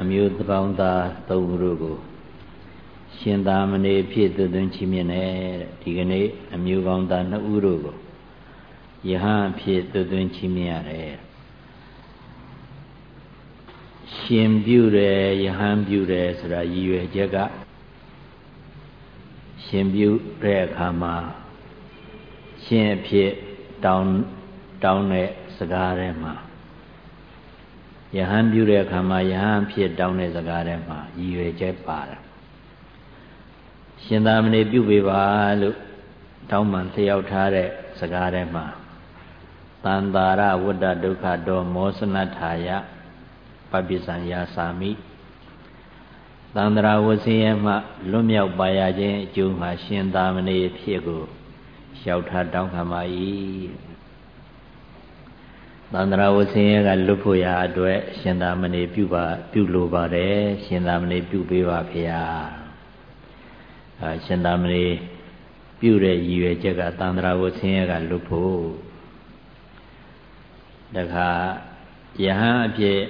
အမျိုးသပေါင်းသားသုံးဦးတို့ကိုရှင်သာမဏေဖြစ်သွသွင်းချီးမြှင့်တဲ့ဒီကနေ့အမျိုးကောင်းသားနှစ်ဦးတို့ကိုယဟန်ဖြစ်သွသွင်းချီးမြှင့်ရတယ်ရှင်ပြုတယ်ယဟန်ပြုတယ်ဆိုတာရည်ရွယ်ချက်ကရှင်ပြုတဲ့အခါမှာရှင်အဖြစ်တောင်းတောင်းတဲ့စကားထဲမှာ ယဟန်ပြုတဲ့အခါမှာယဟန်ဖြစ်တောင်းတဲ့စကားထဲမှာရည်ရွယ်ချက်ပါတာရှင်သာမဏေပြုပေးပါလို့တောင်းပန်လျှောက်ထားတဲ့စကားထဲမှာတန်တာရဝတ္တဒုက္ခတောမောစနထာယပပိစံယာစာမိတန္တရာဝဆင်းရဲမှလွတ်မြောက်ပါရခြင်းအကျိုးမှာရှင်သာမဏေဖြစ်ကိုလျှောက်ထားတောင်းခံပါ၏ သန္တရာဝဆင်းရဲကလွတ်ဖို့ရာအတွက်ရှင်သာမဏေပြုပါပြုလိုပါတယ်ရှင်သာမဏေပြုပေးပါဖေဟာအဲရှင်သာမဏေပြုတဲ့ရည်ရွယ်ချက်ကသန္တရာဝဆင်းရဲကလွတ်ဖို့တခါယဟန်အဖြစ်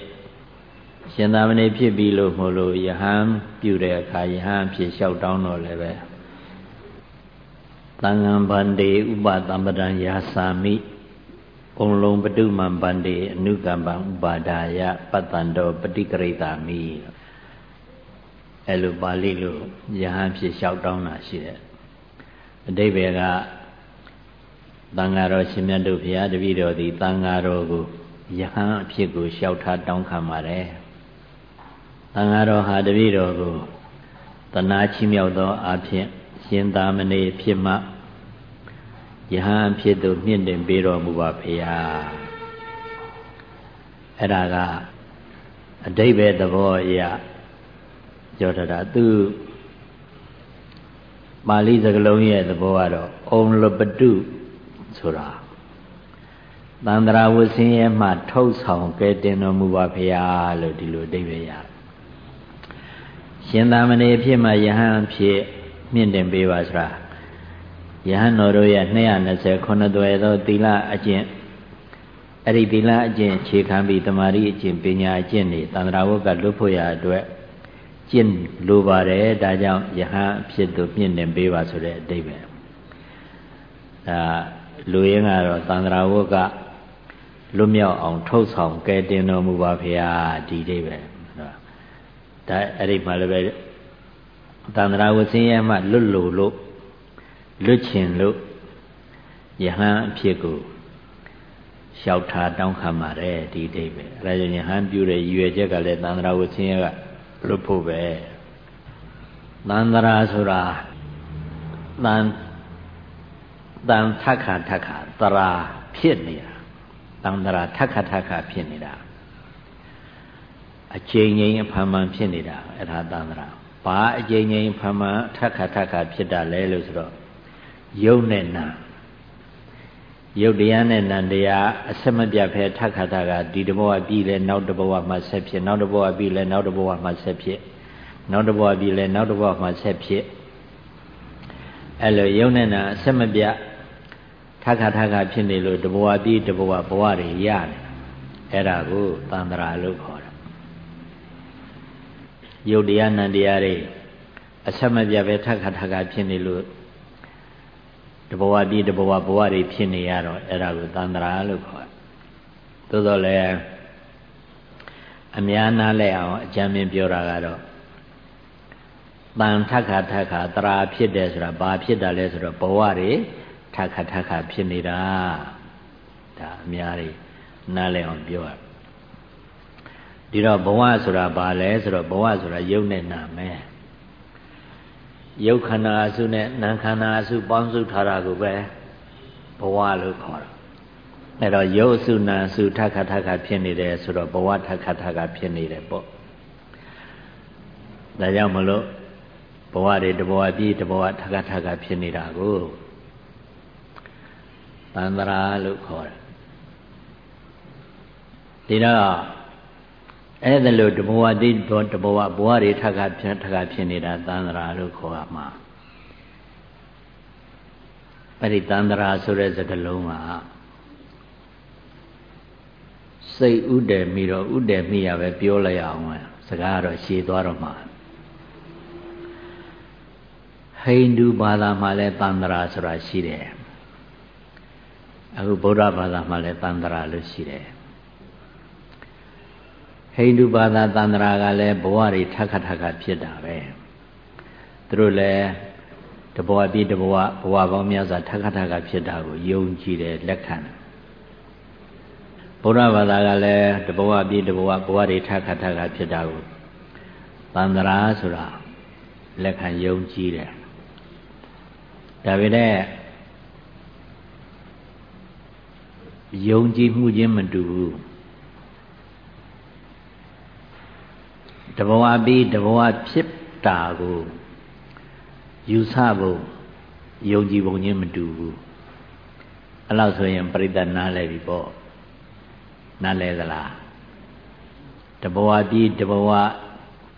ရှင်သာမဏေဖြစ်ပြီလို့မို့လို့ယဟန်ပြုတဲ့အခါယဟန်ဖြစ်လျှောက်တောင်းတော့လည်းပဲသံဃံဗန္တေဥပသမ္ပဒံယာစာမိ ကုံလုံးပတုမံဗန္တေအနုကမ္ပံဥပါဒာယပတ္တန္တောပฏิကရိတာမိအဲ့လိုပါဠိလိုယဟန်ဖြစ်လျှောက်တောင်းတာရှိတယ်အတိဘယ်ကသံဃာတော်ရှင်မြတ်တို့ဘုရားတပည့်တော်သည်သံဃာတော်ကိုယဟန်အဖြစ်ကိုလျှောက်ထားတောင်းခံပါတယ်သံဃာတော်ဟာတပည့်တော်ကိုတနာချီးမြှောက်သောအဖြစ်ရှင်သာမဏေဖြစ်မှ ယဟန်ဖြစ်သူမြင့်တင်ပေးတော်မူပါဖေဟာအဲ့ဒါကအတိဘယ်သဘောအရပြောတာသူပါဠိစကားလုံးရဲ့သဘောကတော့အုံလပတုဆိုတာသန္တရာဝဆင်းရဲမှထုတ်ဆောင်ကဲတင်တော်မူပါဖေဟာလို့ဒီလိုအဓိပ္ပာယ်ရရှင်သာမဏေဖြစ်မှယဟန်ဖြစ်မြင့်တင်ပေးပါဆိုတာ ယဟန်တော်တို့ရဲ့229သွယ်သောသီလအကျင့်အဲ့ဒီသီလအကျင့်ခြေခံပြီးတမာရီအကျင့်ပညာအကျင့်တွေသန္တရာဝတ်ကလွတ်ဖို့ရအတွက်ကျင့်လိုပါတယ်ဒါကြောင့်ယဟန်အဖြစ်သို့မြင့်တင်ပေးပါဆိုတဲ့အတိတ်ပဲဒါလူရင်းကတော့သန္တရာဝတ်ကလွတ်မြောက်အောင်ထုတ်ဆောင်ကဲတင်တော်မူပါဖေဟာဒီအိပဲဒါအဲ့ဒီမှာလည်းပဲသန္တရာဝဆင်းရဲမှလွတ်လို့လို့ လွတ်ချင်လို့ယဟန်အဖြစ်ကိုလျှောက်ထားတောင်းခံပါတယ်ဒီအိပဲအဲဒါကြောင့်ယဟန်ပြုတဲ့ရည်ရွယ်ချက်ကလည်းသန္တရာဝဆင်းရဲကလွတ်ဖို့ပဲသန္တရာဆိုတာတန်တန်ထခါထခါတရာဖြစ်နေတာတန်တရာထခါထခါဖြစ်နေတာအချိန်ချင်းအဖန်မှန်ဖြစ်နေတာအဲ့ဒါတန်တရာဘာအချိန်ချင်းဖန်မှန်ထခါထခါဖြစ်တာလဲလို့ဆိုတော့ ယုတ်နဲ့နာယုတ်တရားနဲ့နံတရားအဆက်မပြတ်ဖဲထခါထခါဒီတဘောကပြီးလဲနောက်တဘောကမှဆက်ဖြစ်နောက်တဘောကပြီးလဲနောက်တဘောကမှဆက်ဖြစ်နောက်တဘောကပြီးလဲနောက်တဘောကမှဆက်ဖြစ်အဲ့လိုယုတ်နဲ့နာအဆက်မပြတ်ထခါထခါဖြစ်နေလို့တဘောကပြီးတဘောကဘဝတွေရတယ်အဲ့ဒါကိုသန္တရာလို့ခေါ်တာယုတ်တရားနံတရားတွေအဆက်မပြတ်ပဲထခါထခါဖြစ်နေလို့ တဘဝပြီးတဘဝဘဝတွေဖြစ်နေရတော့အဲ့ဒါကိုသန္တရာလို့ခေါ်သို့တော်လည်းအများနာလဲအောင်အကြံဉာဏ်ပြောတာကတော့တန်ထခါထခါတရာဖြစ်တယ်ဆိုတာဘာဖြစ်တာလဲဆိုတော့ဘဝတွေထခါထခါဖြစ်နေတာဒါအများကြီးနားလဲအောင်ပြောရဒီတော့ဘဝဆိုတာဘာလဲဆိုတော့ဘဝဆိုတာယုတ်နဲ့နာမယ် ယုတ်ခန္ဓာအစုနဲ့နာမ်ခန္ဓာအစုပေါင်းစုထားတာကိုပဲဘဝလို့ခေါ်တာအဲ့တော့ယုတ်အစုနာအစုထခထခဖြစ်နေတယ်ဆိုတော့ဘဝထခထခဖြစ်နေတယ်ပေါ့ဒါကြောင့်မလို့ဘဝတွေတဘဝပြည့်တဘဝထခထခဖြစ်နေတာကိုတန္တရာလို့ခေါ်တယ်ဒီတော့ အဲ့ဒါလို့တဘဝတိဘောတဘဝဘဝတွေထပ်ခါဖြစ်ထပ်ခါဖြစ်နေတာသန္တရာလို့ခေါ်ရမှာအဲ့ဒီသန္တရာဆိုတဲ့စကားလုံးကစိတ်ဥတည်မိတော့ဥတည်မိရပဲပြောလိုက်အောင်ကားကတော့ရှည်သွားတော့မှာဟိန္ဒူဘာသာမှာလည်းတန္တရာဆိုတာရှိတယ်အခုဗုဒ္ဓဘာသာမှာလည်းတန္တရာလို့ရှိတယ် ဟိန္ဒူဘာသာတန္တရာကလည်းဘဝတွေထက်ခါထက်ခါဖြစ်တာပဲသူတို့လည်းတဘဝပြည့်တဘဝဘဝပေါင်းများစွာထက်ခါထက်ခါဖြစ်တာကိုယုံကြည်တယ်လက်ခံတယ်ဘုရားဘာသာကလည်းတဘဝပြည့်တဘဝဘဝတွေထက်ခါထက်ခါဖြစ်တာကိုတန္တရာဆိုတာလက်ခံယုံကြည်တယ်ဒါပေမဲ့ယုံကြည်မှုချင်းမတူဘူး တဘဝပြီးတဘဝဖြစ်တာကိုယူဆဖို့ယုံကြည်ပုံချင်းမတူဘူးအဲ့လောက်ဆိုရင်ပြိတ္တနားလဲပြီပေါ့နားလဲသလားတဘဝပြီးတဘဝ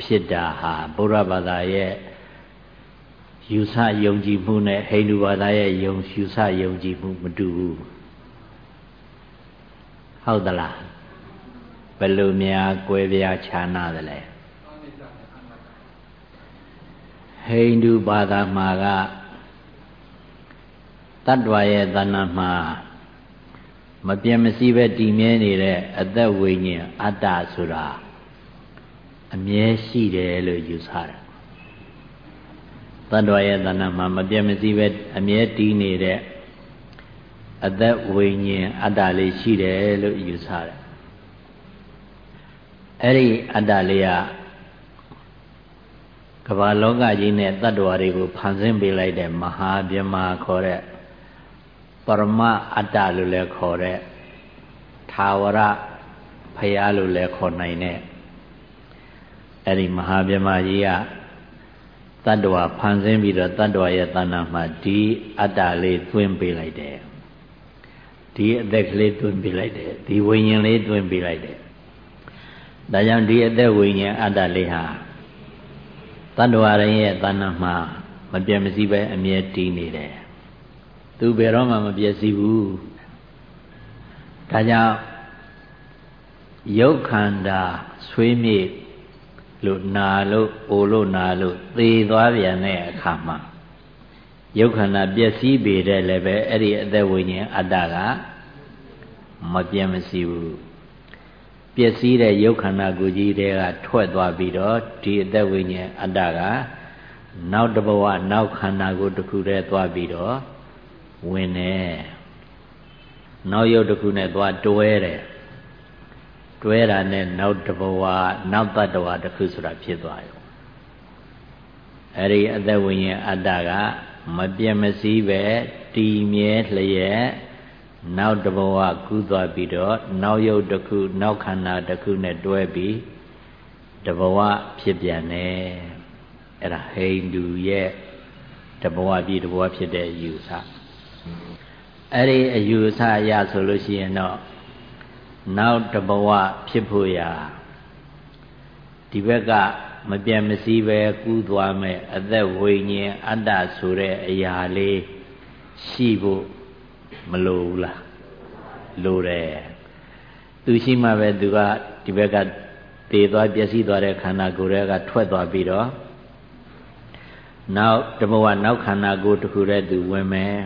ဖြစ်တာဟာဘုရားဘာသာရဲ့ယူဆယုံကြည်မှုနဲ့ဟိန္ဒူဘာသာရဲ့ယုံယူဆယုံကြည်မှုမတူဘူးဟုတ်သလားဘယ်လိုများကွဲပြားခြားနာသလဲ ဟိန္ဒူဘာသာမှာကတတ္တဝါရဲ့သဏ္ဍာန်မှာမပြတ်မစည်းပဲတည်မြဲနေတဲ့အသက်ဝိညာဉ်အတ္တဆိုတာအမြဲရှိတယ်လို့ယူဆတယ်တတ္တဝါရဲ့သဏ္ဍာန်မှာမပြတ်မစည်းပဲအမြဲတည်နေတဲ့အသက်ဝိညာဉ်အတ္တလေးရှိတယ်လို့ယူဆတယ်အဲ့ဒီအတ္တလေးက ကမ္ဘာလောကကြီးနဲ့တ attva တွေကိုဖန်ဆင်းပေးလိုက်တဲ့မဟာပြမခေါ်တဲ့ပရမအတ္တလို့လည်းခေါ်တဲ့သာဝရဖရာလို့လည်းခေါ်နိုင်တဲ့အဲ့ဒီမဟာပြမကြီးကတ attva ဖန်ဆင်းပြီးတော့တ attva ရဲ့တဏ္ဍာမှာဒီအတ္တလေးသွင်းပေးလိုက်တယ်ဒီအသက်ကလေးသွင်းပေးလိုက်တယ်ဒီဝိညာဉ်လေးသွင်းပေးလိုက်တယ်ဒါကြောင့်ဒီအသက်ဝိညာဉ်အတ္တလေးဟာ တတ္တဝါရင်းရဲ့တဏ္ဍမှာမပြတ်မစည်းပဲအမြဲတည်နေတယ်သူဘယ်တော့မှမပြည့်စည်ဘူးဒါကြောင့်ရုပ်ခန္ဓာဆွေးမြေ့လို့နာလို့အိုလို့နာလို့သေသွားပြန်တဲ့အခါမှာရုပ်ခန္ဓာပျက်စီးပေတဲ့လည်းပဲအဲ့ဒီအသက်ဝိညာဉ်အတ္တကမပြတ်မစည်းဘူး ပျက်စီးတဲ့ရုပ်ခန္ဓာကိုယ်ကြီးတွေကထွက်သွားပြီးတော့ဒီအသက်ဝိညာဉ်အတ္တကနောက်တဘဝနောက်ခန္ဓာကိုယ်တစ်ခုတည်းသွားပြီးတော့ဝင်တယ်နောက်ရုပ်တစ်ခုနဲ့သွားတွဲတယ်တွဲတာနဲ့နောက်တဘဝနောက်တတ္တဝါတစ်ခုဆိုတာဖြစ်သွားရောအဲ့ဒီအသက်ဝိညာဉ်အတ္တကမပြတ်မစည်းပဲတည်မြဲလျက် နောက်တဘဝကူးသွားပြီးတော့နောက်ယုတ်တစ်ခုနောက်ခန္ဓာတစ်ခုနဲ့တွဲပြီးတဘဝဖြစ်ပြန်တယ်အဲ့ဒါဟိန္ဒူရဲ့တဘဝပြီးတဘဝဖြစ်တဲ့အယူဆအဲ့ဒီအယူဆအရဆိုလို့ရှိရင်တော့နောက်တဘဝဖြစ်ဖို့ရာဒီဘက်ကမပြတ်မစည်းပဲကူးသွားမဲ့အသက်ဝိညာဉ်အတ္တဆိုတဲ့အရာလေးရှိဖို့ မလိုဘူးလားလိုတယ်သူရှိမှပဲသူကဒီဘက်ကတည်သွားပျက်စီးသွားတဲ့ခန္ဓာကိုယ်တွေကထွက်သွားပြီးတော့နောက်တဘဝနောက်ခန္ဓာကိုယ်တစ်ခုတည်းသူဝင်မယ်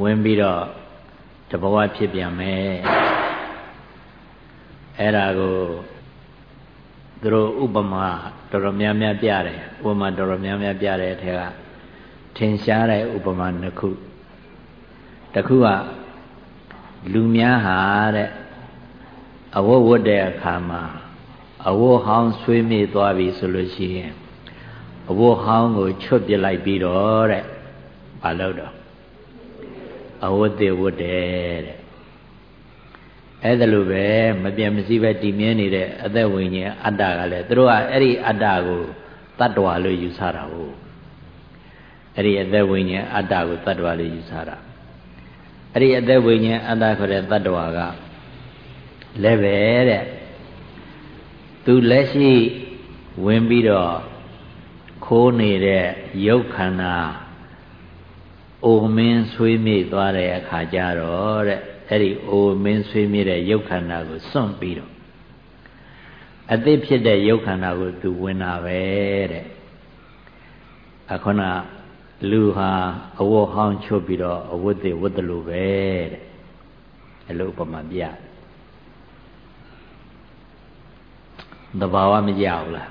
ဝင်ပြီးတော့တဘဝဖြစ်ပြန်မယ်အဲ့ဒါကိုသူတို့ဥပမာတော်တော်များများပြတယ်ဥပမာတော်တော်များများပြတဲ့အထက်ကထင်ရှားတဲ့ဥပမာနှစ်ခု တစ်ခုကလူများဟာတဲ့အဝတ်ဝတ်တဲ့အခါမှာအဝတ်ဟောင်းဆွေးမြေ့သွားပြီဆိုလို့ရှိရင်အဝတ်ဟောင်းကိုချွတ်ပစ်လိုက်ပြီးတော့တဲ့မလုပ်တော့အဝတ်သေးဝတ်တယ်တဲ့အဲ့ဒါလိုပဲမပြတ်မစည်းပဲတည်မြဲနေတဲ့အသက်ဝိညာဉ်အတ္တကလည်းသူတို့ကအဲ့ဒီအတ္တကိုတတ္တဝါလို့ယူဆတာဟုတ်အဲ့ဒီအသက်ဝိညာဉ်အတ္တကိုတတ္တဝါလို့ယူဆတာ အဲ့ဒီအသက်ဝိညာဉ်အတ္တခေါ်တဲ့တတ္တဝါကလည်းပဲတဲ့သူလက်ရှိဝင်ပြီးတော့ခိုးနေတဲ့ရုပ်ခန္ဓာအိုမင်းဆွေးမြေ့သွားတဲ့အခါကျတော့တဲ့အဲ့ဒီအိုမင်းဆွေးမြေ့တဲ့ရုပ်ခန္ဓာကိုစွန့်ပြီးတော့အသစ်ဖြစ်တဲ့ရုပ်ခန္ဓာကိုသူဝင်တာပဲတဲ့အခုန လူဟာအဝတ်ဟောင်းချုပ်ပြီးတော့အဝတ်တွေဝတ်တယ်လို့ပဲတဲ့အလိုပမာပြသဘာဝမကြဘူးလား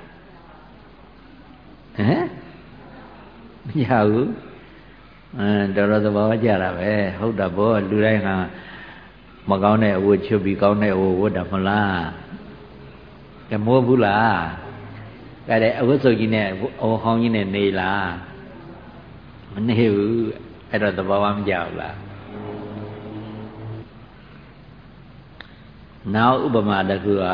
ဟမ်မကြဘူးအဲတော်တော်သဘာဝကြတာပဲဟုတ်တာဘောလူတိုင်းဟာမကောင်းတဲ့အဝတ်ချုပ်ပြီးကောင်းတဲ့အဝတ်ဝတ်တာမလားကမိုးဘူးလားကဲတဲ့အဝတ်စုပ်ကြီးနဲ့အဝဟောင်းကြီးနဲ့နေလား မနေဘူးအဲ့တော့သဘာဝမကြဘူးလားနောက်ဥပမာတစ်ခုက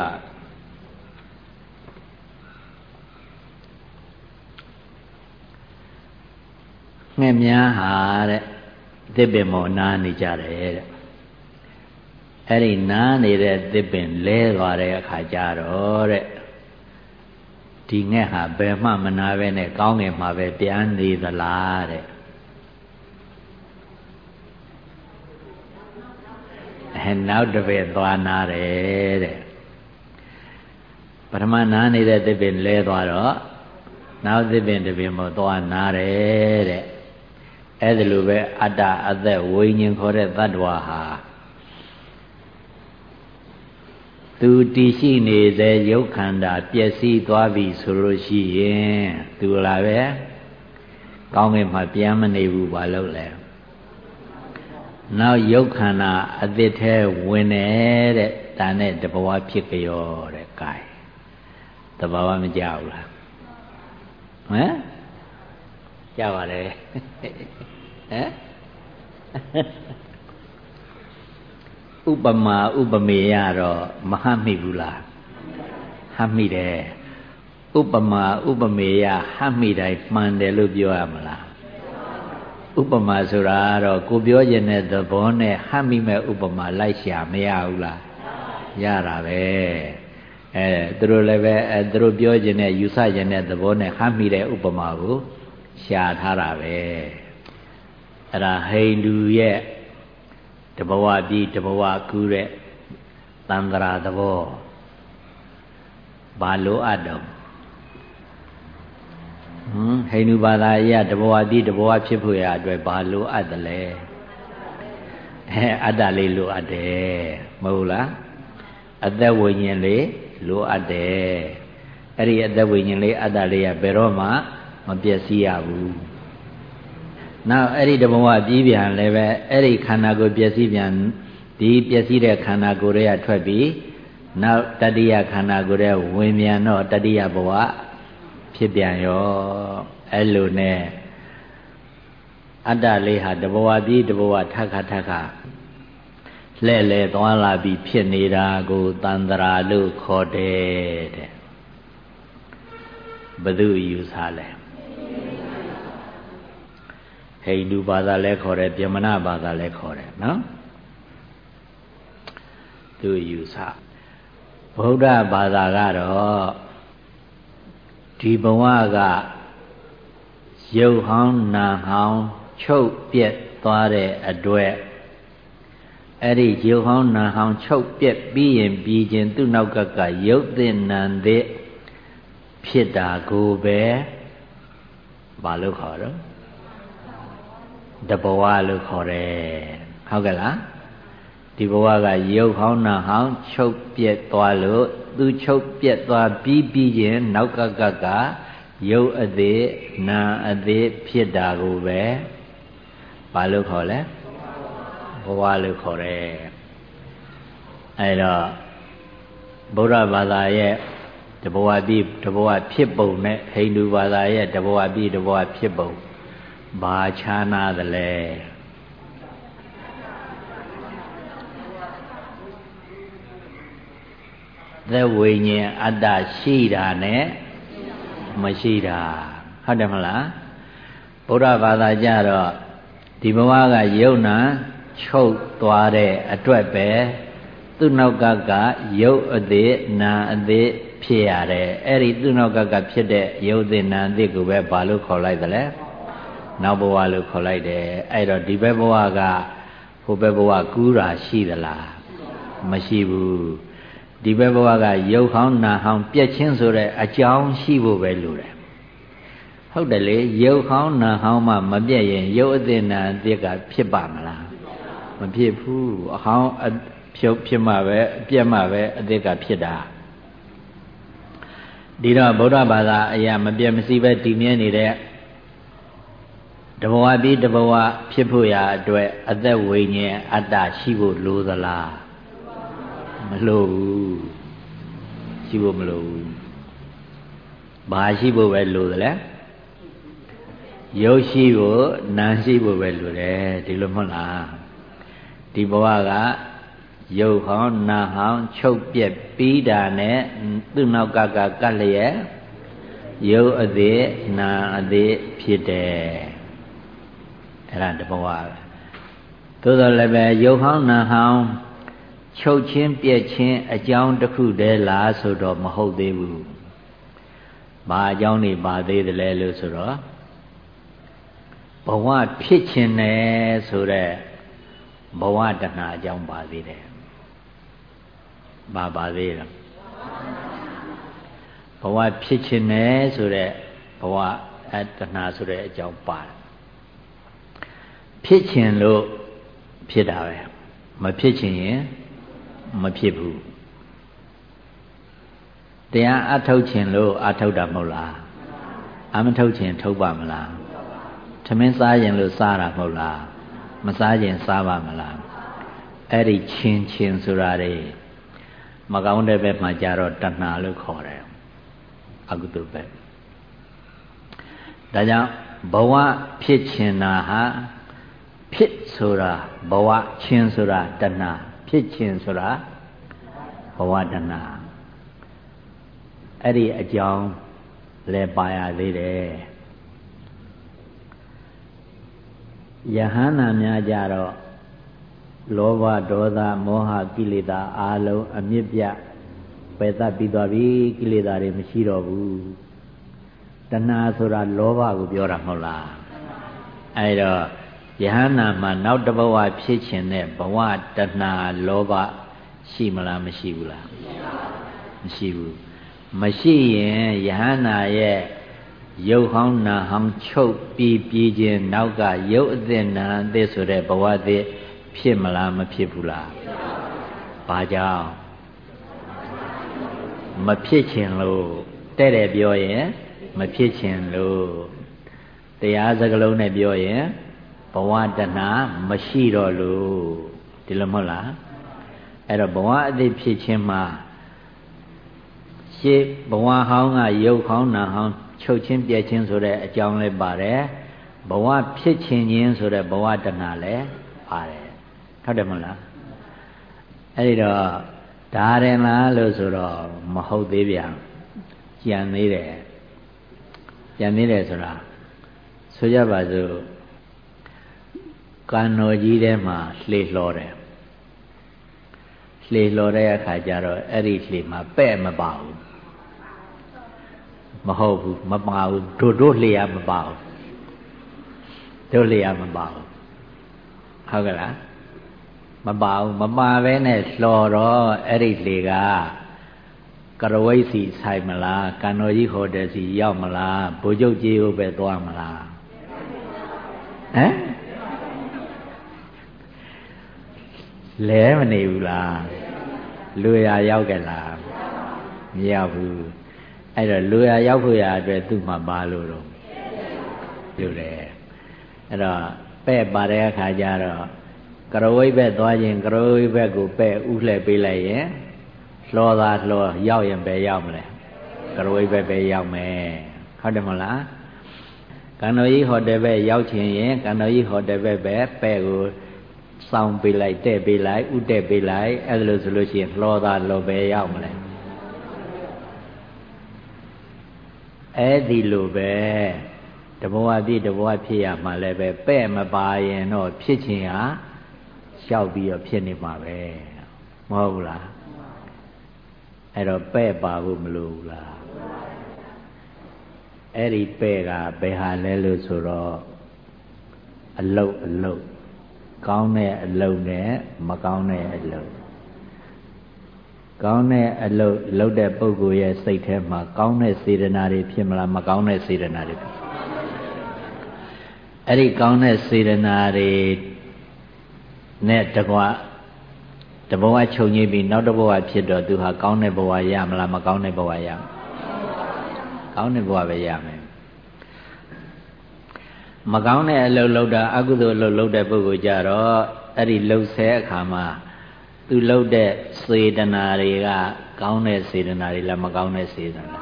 ငှက်များဟာတဲ့သစ်ပင်မောနားနေကြတယ်တဲ့အဲ့ဒီနားနေတဲ့သစ်ပင်လဲသွားတဲ့အခါကျတော့တဲ့ ဒီငှက်ဟာဘယ်မှမနာပဲနဲ့ကောင်းငင်မှာပဲပြန်နေသလားတဲ့အဲနောက်တစ်ပည့်သွားနာတယ်တဲ့ပထမနားနေတဲ့သစ်ပင်လဲသွားတော့နောက်သစ်ပင်တစ်ပင်မို့သွားနာတယ်တဲ့အဲ့ဒါလိုပဲအတ္တအသက်ဝိညာဉ်ခေါ်တဲ့တ attva ဟာ သူတည်ရှိနေတဲ့ရုပ်ခန္ဓာပျက်စီးသွားပြီဆိုလို့ရှိရင်သူလာပဲကောင်းကင်မှာပြန်မနေဘူးဘာလို့လဲနောက်ရုပ်ခန္ဓာအသစ်ထဲဝင်နေတဲ့ဒါနဲ့တဘဝဖြစ်ကြောတဲ့ gain တဘာဝမကြောက်လားဟမ်ကြောက်ပါလေဟမ် ဥပမာဥပမေရတော့မဟမိဘူးလားဟမိတယ်ဥပမာဥပမေယဟမိတိုင်းမှန်တယ်လို့ပြောရမလားဥပမာဆိုတာကတော့ကိုပြောခြင်းတဲ့သဘောနဲ့ဟမိမဲ့ဥပမာလိုက်ရှာမရဘူးလားရတာပဲအဲသူတို့လည်းပဲအဲသူတို့ပြောခြင်းနဲ့ယူဆခြင်းတဲ့သဘောနဲ့ဟမိတဲ့ဥပမာကိုရှာထားတာပဲအဲ့ဒါဟိန္ဒူရဲ့ တဘဝပြီးတဘဝကူးတဲ့တန္တရာသဘောဘာလို့အပ်တော့ဟမ်ဟိန္ဒူဘာသာအရတဘဝပြီးတဘဝဖြစ်ဖို့ရအတွက်ဘာလို့အပ်တယ်လဲအဲအတ္တလေးလိုအပ်တယ်မဟုတ်လားအသက်ဝိညာဉ်လေးလိုအပ်တယ်အဲ့ဒီအသက်ဝိညာဉ်လေးအတ္တလေးကဘယ်တော့မှမပျက်စီးရဘူး နောက်အဲ့ဒီတဘဝပြီးပြန်လည်းပဲအဲ့ဒီခန္ဓာကိုယ်ပျက်စီးပြန်ဒီပျက်စီးတဲ့ခန္ဓာကိုယ်တွေကထွက်ပြီးနောက်တတိယခန္ဓာကိုယ်ရဲ့ဝင်မြန်တော့တတိယဘဝဖြစ်ပြန်ရောအဲ့လိုနဲ့အတ္တလေးဟာတဘဝပြီးတဘဝထခထခလှဲ့လဲသွားလာပြီးဖြစ်နေတာကိုတန္တရာလို့ခေါ်တယ်တဲ့ဘသူယူဆလဲ ဟိန္ဒူဘာသာလည်းခေါ်တယ်ဗျမနဘာသာလည်းခေါ်တယ်နော်သူယူဆဗုဒ္ဓဘာသာကတော့ဒီဘဝကရုပ်ဟောင်းနာဟောင်းချုပ်ပြက်သွားတဲ့အတွက်အဲ့ဒီရုပ်ဟောင်းနာဟောင်းချုပ်ပြက်ပြီးရင်ပြီးချင်းသူ့နောက်ကကရုပ်သင်္နံသစ်ဖြစ်တာကိုပဲဘာလို့ခေါ်တော့ တဘဝလို့ခေါ်တယ်ဟုတ်ကဲ့လားဒီဘဝကရုပ်ဟောင်းနာဟောင်းချုပ်ပြက်သွားလို့သူချုပ်ပြက်သွားပြီးပြီးချင်းနောက်ကကကရုပ်အသေးနာအသေးဖြစ်တာကိုပဲဘာလို့ခေါ်လဲဘဝလို့ခေါ်တယ်အဲတော့ဗုဒ္ဓဘာသာရဲ့တဘဝပြီးတဘဝဖြစ်ပုံနဲ့ဟိန္ဒူဘာသာရဲ့တဘဝပြီးတဘဝဖြစ်ပုံ ဘာခြားနာသလဲသက်ဝိညာဉ်အတ္တရှိတာနဲ့မရှိတာဟုတ်တယ်မလားဗုဒ္ဓဘာသာကြတော့ဒီဘဝကယုံနာချုပ်သွားတဲ့အတွက်ပဲသူ့နောက်ကကယုတ်အသေးနာအသေးဖြစ်ရတယ်အဲ့ဒီသူ့နောက်ကကဖြစ်တဲ့ယုတ်သေးနာအသေးကိုပဲဘာလို့ခေါ်လိုက်သလဲ နောက်ဘဝလို့ခေါ်လိုက်တယ်အဲ့တော့ဒီဘက်ဘဝကဟိုဘက်ဘဝကူးတာရှိသလားမရှိဘူးဒီဘက်ဘဝကရုပ်ဟောင်းနာဟောင်းပြက်ချင်းဆိုတဲ့အကြောင်းရှိဖို့ပဲလိုတယ်ဟုတ်တယ်လေရုပ်ဟောင်းနာဟောင်းမှမပြက်ရင်ရုပ်အသင်နာအသစ်ကဖြစ်ပါမလားမဖြစ်ဘူးအဟောင်းဖြုတ်ဖြစ်မှပဲအပြက်မှပဲအသစ်ကဖြစ်တာဒီတော့ဗုဒ္ဓဘာသာအရာမပြတ်မစီပဲတည်မြဲနေတဲ့ တဘဝပြီးတဘဝဖြစ်ဖို့ရာအတွက်အသက်ဝိညာဉ်အတ္တရှိဖို့လိုသလားမလိုဘူးရှိဖို့မလိုဘူးဘာရှိဖို့ပဲလိုသလဲရုပ်ရှိဖို့နာမ်ရှိဖို့ပဲလိုတယ်ဒီလိုမဟုတ်လားဒီဘဝကရုပ်ဟောင်းနာဟောင်းချုပ်ပြက်ပြီးတာနဲ့သူ့နောက်ကကကတ်လျက်ရုပ်အသေးနာအသေးဖြစ်တယ် အဲ့ဒါတဘဝပဲသို့တော်လည်းပဲရုပ်ဟောင်းနာဟောင်းချုပ်ချင်းပြက်ချင်းအကြောင်းတစ်ခုတည်းလားဆိုတော့မဟုတ်သေးဘူးဘာအကြောင်းနေပါသေးတယ်လဲလို့ဆိုတော့ဘဝဖြစ်ခြင်းနဲ့ဆိုတော့ဘဝတဏှာအကြောင်းပါသေးတယ်ပါပါသေးတယ်ဘဝဖြစ်ခြင်းနဲ့ဆိုတဲ့ဘဝအတဏှာဆိုတဲ့အကြောင်းပါတယ် ဖြစ်ခြင်းလို့ဖြစ်တာပဲမဖြစ်ခြင်းရင်မဖြစ်ဘူးတရားအထုတ်ခြင်းလို့အထုတ်တာမဟုတ်လားအမထုတ်ခြင်းထုတ်ပါမလားသမင်းစားရင်လို့စားတာမဟုတ်လားမစားရင်စားပါမလားအဲ့ဒီချင်းချင်းဆိုတာတွေမကောင်းတဲ့ဘက်မှာကြတော့တဏှာလို့ခေါ်တယ်အကုသိုလ်ဘက်ဒါကြောင့်ဘဝဖြစ်ခြင်းနာဟာ ဖြစ်ဆိုတာဘဝချင်းဆိုတာတဏှာဖြစ်ခြင်းဆိုတာဘဝတဏှာအဲ့ဒီအကြောင်းလဲပါရသေးတယ်ယဟန္တာများကြတော့လောဘဒေါသမောဟကိလေသာအာလုံးအမြင့်ပြပယ်သပြီးသွားပြီကိလေသာတွေမရှိတော့ဘူးတဏှာဆိုတာလောဘကိုပြောတာမဟုတ်လားအဲဒါ ယဟန္တာမှာနောက်တဘဝဖြစ်ခြင်းနဲ့ဘဝတဏှာလောဘရှိမလားမရှိဘူးလားမရှိဘူးမရှိရင်ယဟန္တာရဲ့ရုပ်ဟောင်းနာဟောင်းချုပ်ပြီးပြီးခြင်းနောက်ကရုပ်အသစ်နာအသစ်ဆိုတဲ့ဘဝသစ်ဖြစ်မလားမဖြစ်ဘူးလားဘာကြောင့်မဖြစ်ခြင်းလို့တဲ့တယ်ပြောရင်မဖြစ်ခြင်းလို့တရားစကလုံးနဲ့ပြောရင် ဘဝတဏမရှိတော့လို့ဒီလိုမဟုတ်လားအဲ့တော့ဘဝအသစ်ဖြစ်ခြင်းမှာရှေ့ဘဝဟောင်းကရုပ်ဟောင်းနာဟောင်းချုပ်ချင်းပြည့်ချင်းဆိုတဲ့အကြောင်းလေးပါတယ်ဘဝဖြစ်ခြင်းချင်းဆိုတဲ့ဘဝတဏလည်းပါတယ်ဟုတ်တယ်မဟုတ်လားအဲ့ဒီတော့ဒါရင်လားလို့ဆိုတော့မဟုတ်သေးပြန်ကြံသေးတယ်ကြံသေးတယ်ဆိုတာဆိုကြပါစို့ ကံတော်ကြီးထဲမှာလှေလှော်တယ်လှေလှော်တဲ့အခါကျတော့အဲ့ဒီလှေမှာပဲ့မပါဘူးမဟုတ်ဘူးမပါဘူးတို့တို့လှေရမပါဘူးတို့လှေရမပါဘူးဟုတ်ကဲ့လားမပါဘူးမပါပဲနဲ့လှော်တော့အဲ့ဒီလှေကကရဝိတ်စီဆိုင်မလားကံတော်ကြီးဟိုတယ်စီရောက်မလားဘိုလ်ချုပ်ကြီးကိုပဲသွားမလားဟမ် လဲမနေဘူးလားလူရရောက်ကြလားမရောက်ဘူးအဲ့တော့လူရရောက်ဖို့ရအတွက်သူ့မှာပါလို့တော့ပြုတယ်အဲ့တော့ပဲ့ပါတဲ့အခါကျတော့ကရဝိဘက်သွားရင်ကရဝိဘက်ကိုပဲ့ဥလှည့်ပေးလိုက်ရင်လှောသာလှောရောက်ရင်ပဲရောက်မလဲကရဝိဘက်ပဲရောက်မယ်ဟုတ်တယ်မဟုတ်လားကံတော်ကြီးဟိုတယ်ဘက်ရောက်ချင်ရင်ကံတော်ကြီးဟိုတယ်ဘက်ပဲပဲ့ကို စောင်းပေးလိုက်တဲ့ပေးလိုက်ဥတဲ့ပေးလိုက်အဲ့ဒါလို့ဆိုလို့ရှိရင်လှောသာလှောပဲရောက်မလဲအဲ့ဒီလိုပဲတဘဝပြည့်တဘဝဖြစ်ရမှာလည်းပဲပဲ့မပါရင်တော့ဖြစ်ခြင်းဟာလျှောက်ပြီးတော့ဖြစ်နေမှာပဲမဟုတ်ဘူးလားအဲ့တော့ပဲ့ပါဖို့မလိုဘူးလားအဲ့ဒီပဲ့ကဘယ်ဟာလဲလို့ဆိုတော့အလုတ်အလုတ် ကောင်းတဲ့အလုတ်နဲ့မကောင်းတဲ့အလုတ်ကောင်းတဲ့အလုပ်လုပ်တဲ့ပုဂ္ဂိုလ်ရဲ့စိတ်ထဲမှာကောင်းတဲ့စေတနာတွေဖြစ်မလားမကောင်းတဲ့စေတနာတွေဖြစ်အဲ့ဒီကောင်းတဲ့စေတနာတွေနဲ့တကွတဘဝချုပ်ငိမ့်ပြီးနောက်တဘဝဖြစ်တော့သူဟာကောင်းတဲ့ဘဝရမလားမကောင်းတဲ့ဘဝရကောင်းတဲ့ဘဝပဲရမယ် မကောင်းတဲ့အလုပ်လုပ်တာအကုသိုလ်အလုပ်လုပ်တဲ့ပုဂ္ဂိုလ်ကြတော့အဲ့ဒီလှုပ်ဆဲအခါမှာသူလှုပ်တဲ့စေတနာတွေကကောင်းတဲ့စေတနာတွေလားမကောင်းတဲ့စေတနာ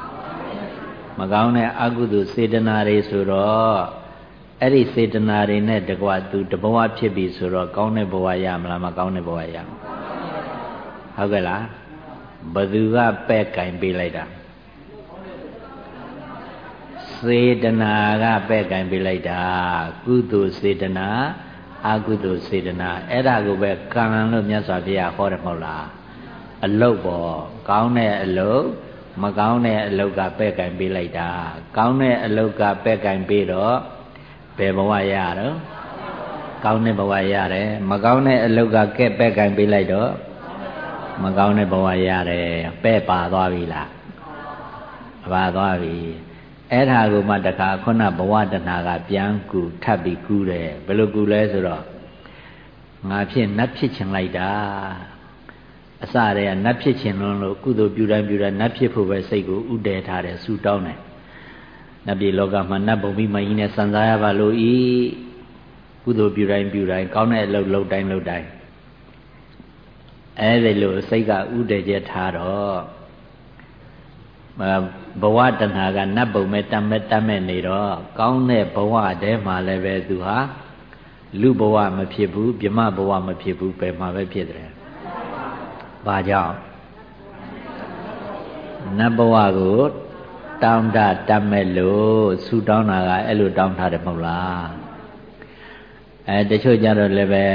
မကောင်းတဲ့အကုသိုလ်စေတနာတွေဆိုတော့အဲ့ဒီစေတနာတွေနဲ့တကွာသူတဘဝဖြစ်ပြီဆိုတော့ကောင်းတဲ့ဘဝရမလားမကောင်းတဲ့ဘဝရဟုတ်ကဲ့လားဘသူကပဲ့ကင်ပေးလိုက်တာ စေတနာကပဲ့ကင်ပေးလိုက်တာကုသိုလ်စေတနာအကုသိုလ်စေတနာအဲ့ဒါကိုပဲကံလို့မြတ်စွာဘုရားဟောတယ်မဟုတ်လားအလုတ်ပေါ့ကောင်းတဲ့အလုတ်မကောင်းတဲ့အလုတ်ကပဲ့ကင်ပေးလိုက်တာကောင်းတဲ့အလုတ်ကပဲ့ကင်ပေးတော့ဘယ်ဘဝရတော့ကောင်းတဲ့ဘဝရတယ်မကောင်းတဲ့အလုတ်ကကဲ့ပဲ့ကင်ပေးလိုက်တော့မကောင်းတဲ့ဘဝရတယ်ပဲ့ပါသွားပြီလားပါသွားပြီ အဲ့ဒါကိုမှတခါခုနဘဝတဏှာကပြန်ကူထပ်ပြီးကူးတယ်ဘယ်လိုကူးလဲဆိုတော့ငါဖြစ်နတ်ဖြစ်ချင်လိုက်တာအစတည်းကနတ်ဖြစ်ချင်လို့လို့ကုသိုလ်ပြုတိုင်းပြုတိုင်းနတ်ဖြစ်ဖို့ပဲစိတ်ကိုဥတည်ထားတယ်ဆူတောင်းတယ်နတ်ပြည်လောကမှာနတ်ဘုံပြီးမကြီးနဲ့စံစားရပါလို့ဤကုသိုလ်ပြုတိုင်းပြုတိုင်းကောင်းတဲ့အလုပ်လုပ်တိုင်းလုပ်တိုင်းအဲ့ဒီလိုစိတ်ကဥတည်ချက်ထားတော့ ဘဝတဏှာကနတ်ဘုံမဲ့တတ်မဲ့တတ်မဲ့နေတော့ကောင်းတဲ့ဘဝတည်းမှာလည်းပဲသူဟာလူဘဝမဖြစ်ဘူးပြမဘဝမဖြစ်ဘူးဘယ်မှာပဲဖြစ်တယ်။ဘာကြောင့်နတ်ဘဝကိုတောင်းတတတ်မဲ့လို့ဆူတောင်းတာကအဲ့လိုတောင်းထားတယ်မဟုတ်လား။အဲတချို့ကြတော့လည်းပဲ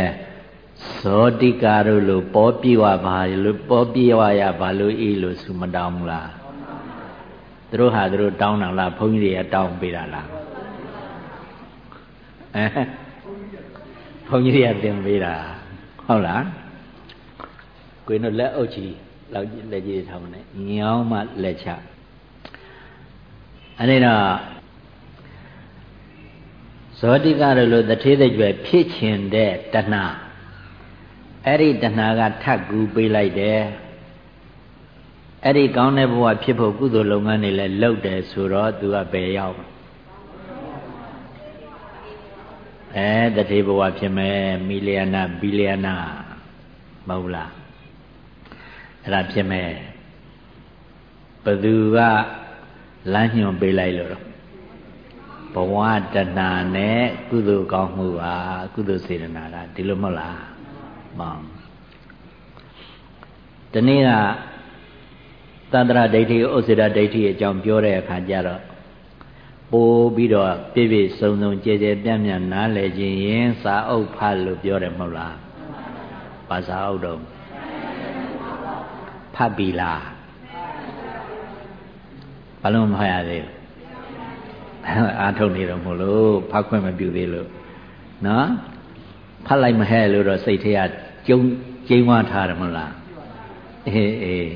ဇောတိကာတို့လို့ပေါ်ပြေဝပါလို့ပေါ်ပြေဝရပါလို့ဤလို့ဆူမတောင်းဘူးလား။ သူတို့ဟာသူတို့တောင်းတာလားဘုန်းကြီးတွေကတောင်းပေးတာလားအဲဘုန်းကြီးတွေကတင်ပေးတာဟုတ်လားကိုင်းတို့လက်အုပ်ချီလောက်လက်ကြီးထားမနဲ့ညောင်းမှလက်ချအဲ့ဒါဇောတိကရလို့တထေးတဲ့ကျွယ်ဖြစ်ခြင်းတဲ့တဏှာအဲ့ဒီတဏှာကထပ်ကူပေးလိုက်တယ် အဲ့ဒီကောင်းတဲ့ဘဝဖြစ်ဖို့ကုသိုလ်လုပ်ငန်းတွေလည်းလုပ်တယ်ဆိုတော့သူကဘယ်ရောက်အဲတတိဘဝဖြစ်မယ်မီလီယနာဘီလီယနာမဟုတ်လားအဲ့ဒါဖြစ်မယ်ဘသူကလမ်းညွှန်ပေးလိုက်လို့ဘဝတဏနဲ့ကုသိုလ်ကောင်းမှုပါကုသိုလ်စေတနာကဒီလိုမဟုတ်လားမှန်ဒီနေ့က သန္တရာဒိဋ္ဌိဥစ္စေတဒိဋ္ဌိအကြောင်းပြောတဲ့အခါကျတော့ပို့ပြီးတော့ပြည့်ပြည့်စုံစုံကြဲကြဲပြန့်ပြန့်နားလည်ခြင်းရင်စာအုပ်ဖတ်လို့ပြောတယ်မဟုတ်လားပါစာအုပ်တော့ဖတ်ပြီလားဘာလို့မဖတ်ရသေးလဲအားထုတ်နေတော့မလို့ဖတ်ခွင့်မပြုသေးလို့နော်ဖတ်လိုက်မဟဲ့လို့တော့စိတ်ထဲကကျုံကျိန်းဝါထားတယ်မဟုတ်လားအေးအေး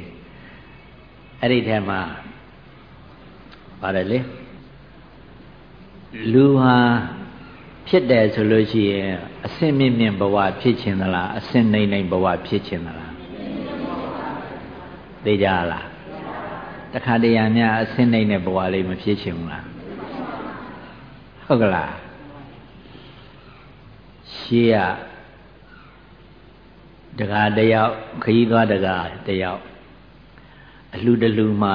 အဲ့ဒီထဲမှာပါတယ်လေလူဟာဖြစ်တယ်ဆိုလို့ရှိရင်အစင်မြင့်မြင့်ဘဝဖြစ်ခြင်းသလားအစင်နိုင်နိုင်ဘဝဖြစ်ခြင်းသလားသိကြလားတခါတရံများအစင်နိုင်တဲ့ဘဝလေးမဖြစ်ခြင်းဘူးလားဟုတ်ကလားရှေးကတကားတယောက်ခရီးသွားတကားတယောက် အလှတလူမှ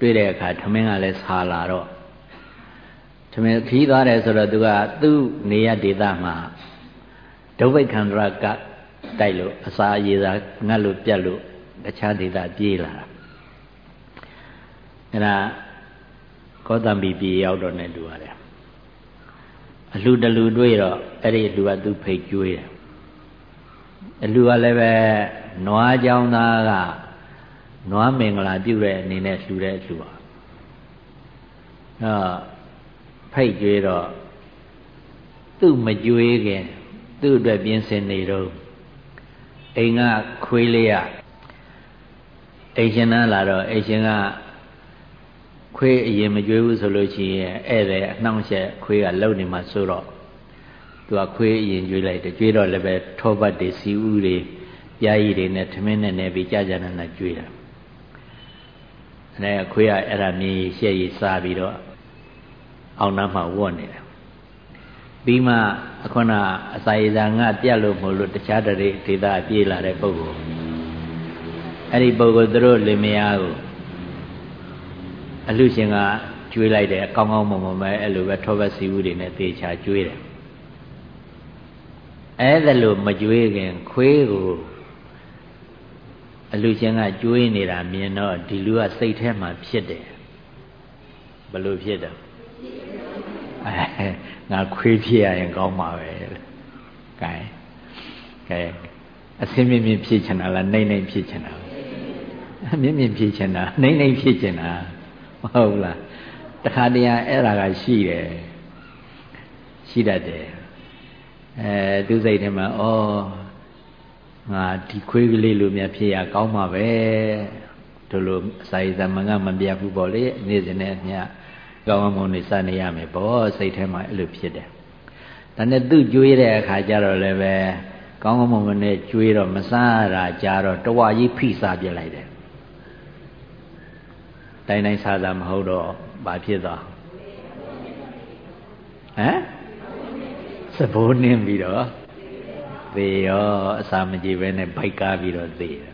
တွေ့တဲ့အခါထမင်းကလည်းဆာလာတော့ထမင်းခီးသွားတယ်ဆိုတော့သူကသူ့နေရဒေသမှာဒုဗိခန္ဓရကတိုက်လို့အစာအရည်သာငတ်လို့ပြတ်လို့တခြားဒေသပြေးလာတာအဲ့ဒါကောသံပီပြေရောက်တော့နေတူရတယ်အလှတလူတွေ့တော့အဲ့ဒီလူကသူ့ဖိတ်ကျွေးတယ်အလူကလည်းပဲနွားကြောင်းသားက နွားမင်္ဂလာပြုတဲ့အနေနဲ့လှူတဲ့လှူပါတော့ဖိတ်ကြွေးတော့သူ့မကြွေးခင်သူ့အတွက်ပြင်ဆင်နေတော့အိမ်ကခွေးလေးကအိမ်ရှင်နားလာတော့အိမ်ရှင်ကခွေးအရင်မကြွေးဘူးဆိုလို့ရှိရင်ဧည့်သည်အနှောင့်အယှက်ခွေးကလုံနေမှဆိုတော့သူကခွေးအရင်ကြွေးလိုက်တယ်ကြွေးတော့လည်းပဲထောပတ်တွေစီဥတွေပြားရည်တွေနဲ့ထမင်းနဲ့နေပြီးကြာကြာနာနာကြွေးတာ အဲခွေးကအဲ့ဒါမြည်ရှက်ရည်စားပြီးတော့အောင်နှမ်းမှဝတ်နေတယ်ပြီးမှအခုနအစာရည်သာငါပြတ်လို့မလို့တခြားတရေဒေသပြေးလာတဲ့ပုဂ္ဂိုလ်အဲ့ဒီပုဂ္ဂိုလ်သူတို့လင်မယားကိုအလူရှင်ကကျွေးလိုက်တယ်ကောင်းကောင်းမွန်မွန်ပဲအဲ့လိုပဲထောပတ်စီဦးတွေနဲ့သေချာကျွေးတယ်အဲ့ဒါလို့မကျွေးခင်ခွေးကို အလူရှင်ကကျွေးနေတာမြင်တော့ဒီလူကစိတ်ထဲမှာဖြစ်တယ်ဘလို့ဖြစ်တယ်အဲငါခွေးဖြစ်ရရင်ကောင်းပါပဲကဲကဲအစင်းမြင့်မြင့်ဖြစ်ချင်တာလားနှိမ့်နှိမ့်ဖြစ်ချင်တာမြင့်မြင့်ဖြစ်ချင်တာနှိမ့်နှိမ့်ဖြစ်ချင်တာမဟုတ်လားတခါတည်းအဲ့ဒါကရှိတယ်ရှိတတ်တယ်အဲသူစိတ်ထဲမှာဩ ငါဒီခွေးကလေးလိုများဖြစ်ရကောင်းမှာပဲတို့လိုစာရေးသမန်ကမပြတ်ဘူးပေါ့လေနေ့စဉ်နဲ့အမျှကောင်းကောင်းမွန်နေစနေရမယ်ပေါ့စိတ်ထဲမှာအဲ့လိုဖြစ်တယ်ဒါနဲ့သူ့ကြွေးတဲ့အခါကျတော့လည်းပဲကောင်းကောင်းမွန်မွန်နဲ့ကြွေးတော့မစားရတာကြတော့တဝါကြီးဖိစားပြလိုက်တယ်တိုင်းတိုင်းစားတာမဟုတ်တော့ဘာဖြစ်သွားဟမ်စဘိုးနှင်းပြီးတော့ သေရောအစာမကြည့်ပဲနဲ့ဘိုက်ကားပြီးတော့သေတယ်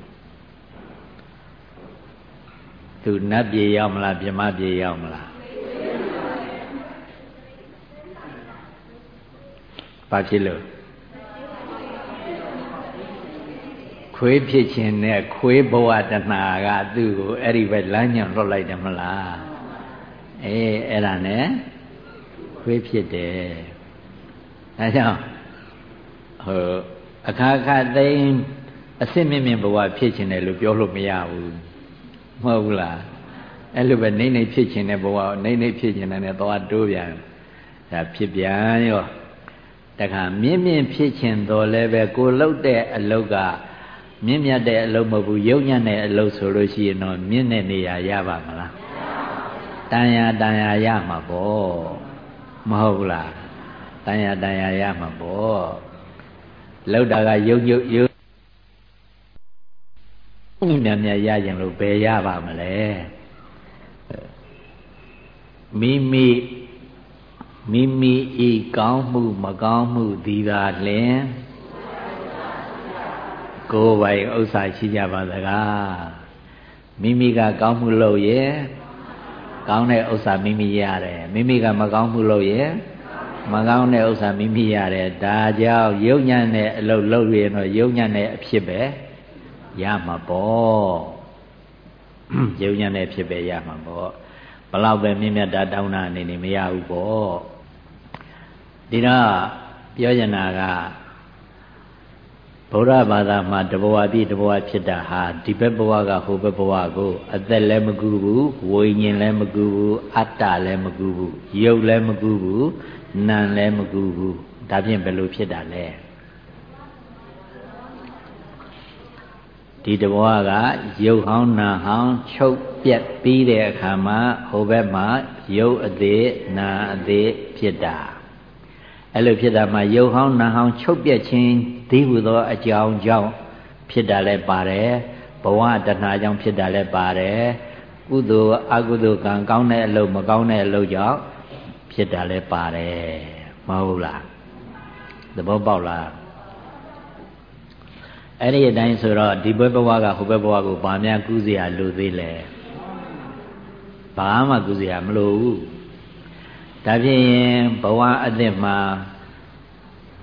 သူနတ်ပြေရောက်မလားမြမပြေရောက်မလားဘာဖြစ်လို့ခွေးဖြစ်ခြင်းနဲ့ခွေးဘဝတဏှာကသူ့ကိုအဲ့ဒီပဲလမ်းညွန်လွတ်လိုက်တယ်မလားအေးအဲ့ဒါနဲ့ခွေးဖြစ်တယ်ဒါကြောင့် ဟိုအခါခါသိမ်းအစစ်မြင့်မြင့်ဘဝဖြစ်ခြင်းတယ်လို့ပြောလို့မရဘူးမဟုတ်ဘူးလားအဲ့လိုပဲနေနေဖြစ်ခြင်းတဲ့ဘဝနေနေဖြစ်ခြင်းတဲ့သွားတိုးပြန်ဒါဖြစ်ပြန်ရောတခါမြင့်မြင့်ဖြစ်ခြင်းတော်လည်းပဲကိုလှုပ်တဲ့အလုတ်ကမြင့်မြတ်တဲ့အလုပ်မဟုတ်ဘူးယုံညံ့တဲ့အလုပ်ဆိုလို့ရှိရင်တော့မြင့်တဲ့နေရာရပါမလားတန်ရာတန်ရာရမှာပေါ့မဟုတ်လားတန်ရာတန်ရာရမှာပေါ့ လောက်တာကယုံယုံယုံမြတ်မြတ်ရရင်လို့ဘယ်ရပါမလဲမိမိမိမိဤကောင်းမှုမကောင်းမှုဒီသာလျှင်ကိုယ်ပိုင်ဥစ္စာရှိကြပါသကားမိမိကကောင်းမှုလုပ်ရဲ့ကောင်းတဲ့ဥစ္စာမိမိရတယ်မိမိကမကောင်းမှုလုပ်ရဲ့ မကောင်းတဲ့ဥစ္စာမိမိရတယ်ဒါကြောင့်ယုံညံ့တဲ့အလုပ်လုပ်ရင်တော့ယုံညံ့တဲ့အဖြစ်ပဲရမှာပေါ့ယုံညံ့တဲ့အဖြစ်ပဲရမှာပေါ့ဘလောက်ပဲမြင့်မြတ်တာတောင်းတာအနေနဲ့မရဘူးပေါ့ဒီတော့ပြောချင်တာက ဗုဒ္ဓဘာသာမှာတဘဝပြီးတဘဝဖြစ်တာဟာဒီဘက်ဘဝကဟိုဘက်ဘဝကိုအသက်လည်းမကူဘူးဝိညာဉ်လည်းမကူဘူးအတ္တလည်းမကူဘူးရုပ်လည်းမကူဘူးနာမ်လည်းမကူဘူးဒါဖြင့်ဘယ်လိုဖြစ်တာလဲဒီတဘဝကရုပ်ဟောင်းနာဟောင်းချုပ်ပြက်ပြီးတဲ့အခါမှာဟိုဘက်မှာရုပ်အသေးနာအသေးဖြစ်တာအဲ့လိုဖြစ်တာမှာရုပ်ဟောင်းနာဟောင်းချုပ်ပြက်ခြင်း ဒီဟုသောအကြောင်းကြောင့်ဖြစ်တာလည်းပါတယ်ဘဝတဏှာကြောင့်ဖြစ်တာလည်းပါတယ်ကုသိုလ်အကုသိုလ်ကံကောင်းတဲ့အလုပ်မကောင်းတဲ့အလုပ်ကြောင့်ဖြစ်တာလည်းပါတယ်မဟုတ်လားသဘောပေါက်လားအဲ့ဒီအတိုင်းဆိုတော့ဒီဘက်ဘဝကဟိုဘက်ဘဝကိုဗာများကူးစရာလိုသေးလဲဘာမှကူးစရာမလိုဘူးဒါဖြင့်ဘဝအသစ်မှာ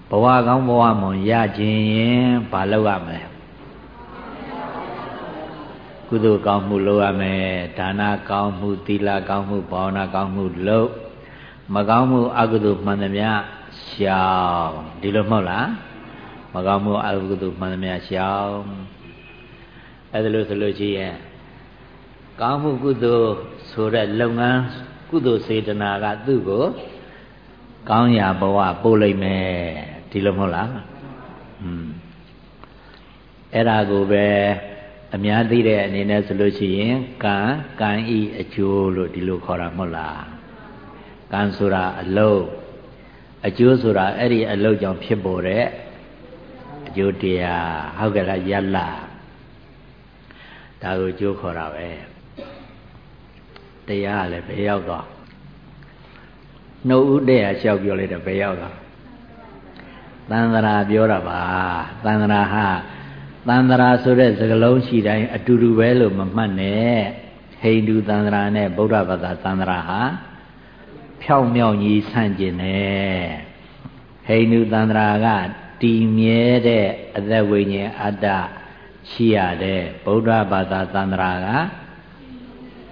ဘဝကောင်းဘဝမွန်ရခြင်းရင်ဘာလုပ်ရမလဲကုသိုလ်ကောင်းမှုလုပ်ရမယ်ဒါနကောင်းမှုသီလကောင်းမှုဘာဝနာကောင်းမှုလုပ်မကောင်းမှုအကုသိုလ်မှန်သမျှရှောင်ဒီလိုမဟုတ်လားမကောင်းမှုအကုသိုလ်မှန်သမျှရှောင်အဲ့ဒါလို့ဆိုလို့ရှိရင်ကောင်းမှုကုသိုလ်ဆိုတဲ့လုပ်ငန်းကုသိုလ်စေတနာကသူ့ကိုကောင်းရာဘဝပို့လိုက်မယ် ဒီလိုမဟုတ်လားอืมအဲ့ဒါကိုပဲအများသိတဲ့အနေနဲ့ဆိုလို့ရှိရင်ကံကံဤအကျိုးလို့ဒီလိုခေါ်တာမဟုတ်လားကံဆိုတာအလုံးအကျိုးဆိုတာအဲ့ဒီအလုံးကြောင့်ဖြစ်ပေါ်တဲ့အကျိုးတရားဟုတ်ကဲ့လားယက်လာဒါကိုကျိုးခေါ်တာပဲတရားကလည်းဘယ်ရောက်သွားနှုတ်ဦးတဲ့လျှောက်ပြောလိုက်တော့ဘယ်ရောက်သွား သန္တရာပြောတာပါသန္တရာဟာသန္တရာဆိုတဲ့စကားလုံးရှိတိုင်းအတူတူပဲလို့မမှတ်နဲ့ဟိန္ဒူသန္တရာနဲ့ဗုဒ္ဓဘာသာသန္တရာဟာဖြောင်းမြောက်ကြီးဆန့်ကျင်တယ်ဟိန္ဒူသန္တရာကတည်မြဲတဲ့အသက်ဝိညာဉ်အတ္တရှိရတယ်ဗုဒ္ဓဘာသာသန္တရာက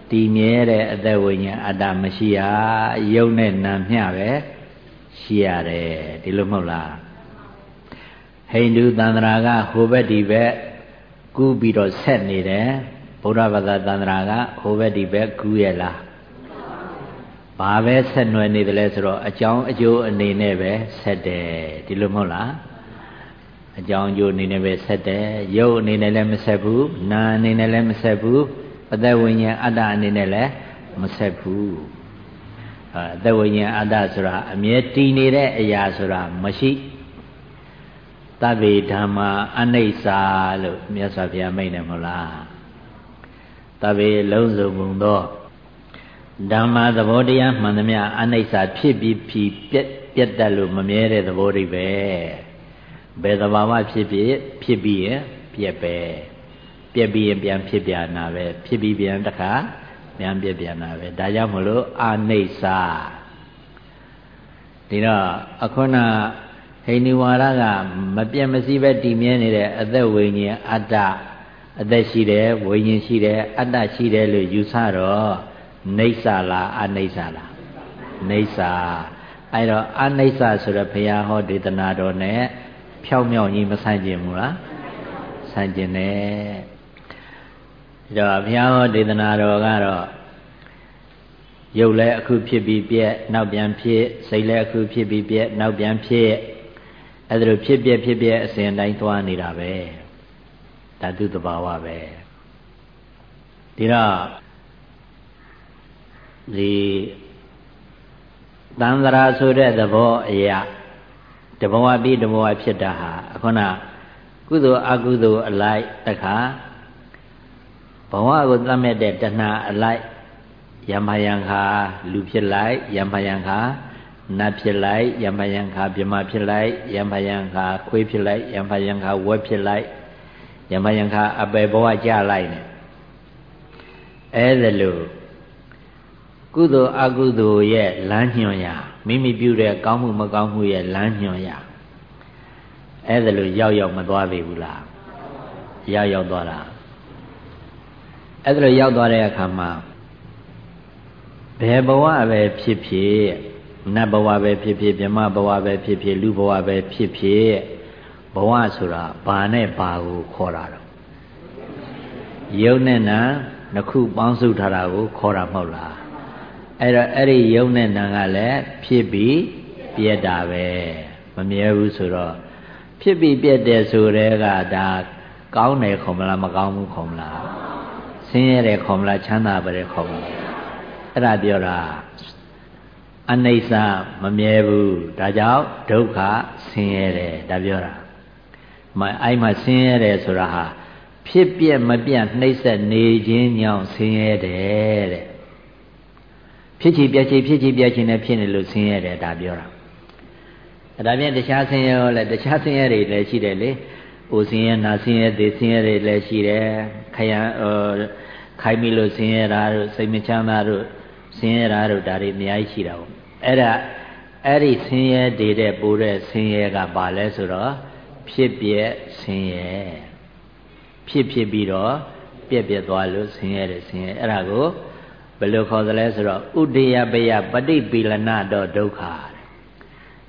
တည်မြဲတဲ့အသက်ဝိညာဉ်အတ္တမရှိရရုပ်နဲ့နာမျှပဲရှိရတယ်ဒီလိုမဟုတ်လား ဟိန္ဒူသန္တရာကဟိုဘက်ဒီဘက်ကူးပြီးတော့ဆက်နေတယ်ဗုဒ္ဓဘာသာသန္တရာကဟိုဘက်ဒီဘက်ကူးရဲ့လားဘာပဲဆက်နွယ်နေတယ်လဲဆိုတော့အကြောင်းအကျိုးအနေနဲ့ပဲဆက်တယ်ဒီလိုမဟုတ်လားအကြောင်းအကျိုးအနေနဲ့ပဲဆက်တယ်ရုပ်အနေနဲ့လည်းမဆက်ဘူးနာအနေနဲ့လည်းမဆက်ဘူးအသက်ဝိညာဉ်အတ္တအနေနဲ့လည်းမဆက်ဘူးအသက်ဝိညာဉ်အတ္တဆိုတာအမြဲတည်နေတဲ့အရာဆိုတာမရှိ သဗ္ဗေဓမ္မာအနိစ္စလို့မြတ်စွာဘုရားမိန့်တယ်မဟုတ်လားသဗ္ဗေလုံးစုံမုံသောဓမ္မသဘောတရားမှန်သမျှအနိစ္စဖြစ်ပြီးဖြစ်ပြက်ပြက်တတ်လို့မမြဲတဲ့သဘောတွေပဲဘယ်သဘာဝဖြစ်ဖြစ်ဖြစ်ပြီးရင်ပြက်ပဲပြက်ပြီးရင်ပြန်ဖြစ်ပြန်တာပဲဖြစ်ပြီးပြန်တခါပြန်ပြက်ပြန်တာပဲဒါကြောင့်မလို့အနိစ္စဒီတော့အခုန ဟိန္ဒူဝါဒကမပြတ်မစည်းပဲတည်မြဲနေတဲ့အသက်ဝိညာဉ်အတ္တအသက်ရှိတယ်ဝိညာဉ်ရှိတယ်အတ္တရှိတယ်လို့ယူဆတော့နေဆာလားအနိစ္စလားနေဆာအဲ့တော့အနိစ္စဆိုတော့ဘုရားဟောဒေသနာတော်နဲ့ဖြောင်းမြောက်ကြီးမဆိုင်ကျင်ဘူးလားဆိုင်ကျင်တယ်ဒါတော့ဘုရားဟောဒေသနာတော်ကတော့ရုပ်လည်းအခုဖြစ်ပြီးပြက်နောက်ပြန်ဖြစ်စိတ်လည်းအခုဖြစ်ပြီးပြက်နောက်ပြန်ဖြစ် အဲ့ဒါလိုဖြစ်ပြက်ဖြစ်ပြက်အစဉ်တိုင်းသွားနေတာပဲဓာတုတဘာဝပဲဒီတော့ဒီတန်ត្រာဆိုတဲ့သဘောအရာတဘဝပြီးတဘဝဖြစ်တာဟာအခုနကုသိုလ်အကုသိုလ်အလိုက်တခါဘဝကိုသတ်မဲ့တဲ့တဏှာအလိုက်ယမယံခါလူဖြစ်လိုက်ယမယံခါ နတ်ဖြစ်လိုက်ယမယံခါမြမဖြစ်လိုက်ယမယံခါခွေးဖြစ်လိုက်ယမယံခါဝက်ဖြစ်လိုက်ယမယံခါအပေဘဝကြလိုက်နေအဲ့ဒါလို့ကုသိုလ်အကုသိုလ်ရဲ့လမ်းညွှန်ရာမိမိပြုတဲ့ကောင်းမှုမကောင်းမှုရဲ့လမ်းညွှန်ရာအဲ့ဒါလို့ရောက်ရောက်မသွားပြီဘူးလားရောက်ရောက်သွားတာအဲ့ဒါလို့ရောက်သွားတဲ့အခါမှာဘယ်ဘဝပဲဖြစ်ဖြစ် နတ်ဘဝပဲဖြစ်ဖြစ်မြမဘဝပဲဖြစ်ဖြစ်လူဘဝပဲဖြစ်ဖြစ်ဘဝဆိုတာဘာနဲ့ဘာကိုခေါ်တာတော့ယုံနဲ့နာနှစ်ခုပေါင်းစုထားတာကိုခေါ်တာမဟုတ်လားအဲ့တော့အဲ့ဒီယုံနဲ့နာကလည်းဖြစ်ပြီးပြက်တာပဲမမြဲဘူးဆိုတော့ဖြစ်ပြီးပြက်တယ်ဆိုတဲ့ကဒါကောင်းတယ်ခေါ်မလားမကောင်းဘူးခေါ်မလားဆင်းရဲတယ်ခေါ်မလားချမ်းသာပါတယ်ခေါ်မလားအဲ့ဒါပြောတာ အနိစ္စမမြဲဘူးဒါကြောင့်ဒုက္ခဆင်းရဲတယ်ဒါပြောတာမအဲ့မှာဆင်းရဲတယ်ဆိုတာဟာဖြစ်ပြက်မပြတ်နှိမ့်ဆက်နေခြင်းကြောင့်ဆင်းရဲတယ်တဲ့ဖြစ်ချီပြက်ချီဖြစ်ချီပြက်ချီနဲ့ဖြစ်နေလို့ဆင်းရဲတယ်ဒါပြောတာအဲ့ဒါပြန်တခြားဆင်းရဲရောလဲတခြားဆင်းရဲတွေလည်းရှိတယ်လေအိုဆင်းရဲနာဆင်းရဲသေဆင်းရဲတွေလည်းရှိတယ်ခယံခိုင်းမိလို့ဆင်းရဲတာတို့စိတ်မချမ်းသာတို့ ဆင်းရဲတာတို့ဒါတွေအများကြီးရှိတာပေါ့အဲ့ဒါအဲ့ဒီဆင်းရဲတွေတဲ့ပိုးတဲ့ဆင်းရဲကဘာလဲဆိုတော့ဖြစ်ပြက်ဆင်းရဲဖြစ်ဖြစ်ပြီးတော့ပြက်ပြက်သွားလို့ဆင်းရဲတယ်ဆင်းရဲအဲ့ဒါကိုဘယ်လိုခေါ်သလဲဆိုတော့ဥဒိယပယပฏิပိလနတောဒုက္ခ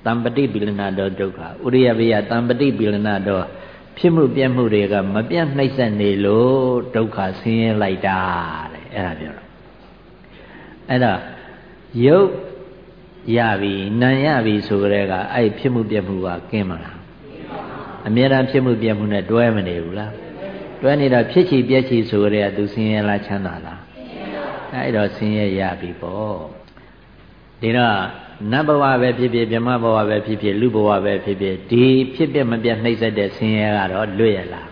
တံပฏิပိလနတောဒုက္ခဥဒိယပယတံပฏิပိလနတောဖြစ်မှုပြက်မှုတွေကမပြတ်နှိမ့်ဆက်နေလို့ဒုက္ခဆင်းရဲလိုက်တာတဲ့အဲ့ဒါပြောတော့ အဲ့ဒါယုတ်ရပြီနာရပြီဆိုကြတဲ့ကအဲ့ဖြစ်မှုပြက်မှုကကင်းမလားအမြဲတမ်းဖြစ်မှုပြက်မှုနဲ့တွဲမနေဘူးလားတွဲနေတော့ဖြစ်ချီပြက်ချီဆိုကြတဲ့သူဆင်းရဲလားချမ်းသာလားအဲ့တော့ဆင်းရဲရပြီပေါ့ဒီတော့နတ်ဘဝပဲဖြစ်ဖြစ်မြမဘဝပဲဖြစ်ဖြစ်လူဘဝပဲဖြစ်ဖြစ်ဒီဖြစ်ပြမပြတ်နှိမ့်ဆက်တဲ့ဆင်းရဲကတော့လွတ်ရလား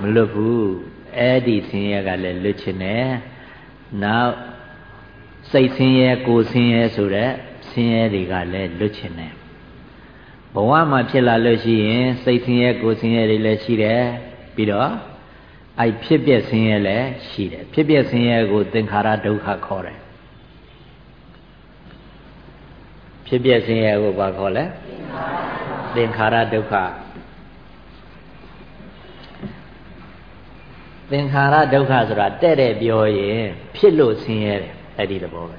မလွတ်ဘူးအဲ့ဒီဆင်းရဲကလည်းလွတ်ချင်တယ်နောက် စိတ်ဆင်းရဲကိုယ်ဆင်းရဲဆိုတဲ့ဆင်းရဲတွေကလည်းလွတ်ချင်တယ်ဘဝမှာဖြစ်လာလို့ရှိရင်စိတ်ဆင်းရဲကိုယ်ဆင်းရဲတွေလည်းရှိတယ်ပြီးတော့အဲ့ဖြစ်ပြဆင်းရဲလည်းရှိတယ်ဖြစ်ပြဆင်းရဲကိုသင်္ခါရဒုက္ခခေါ်တယ်ဖြစ်ပြဆင်းရဲကိုဘာခေါ်လဲသင်္ခါရဒုက္ခသင်္ခါရဒုက္ခဆိုတာတဲ့တဲ့ပြောရင်ဖြစ်လို့ဆင်းရဲတယ် အဲ့ဒီသဘောပဲ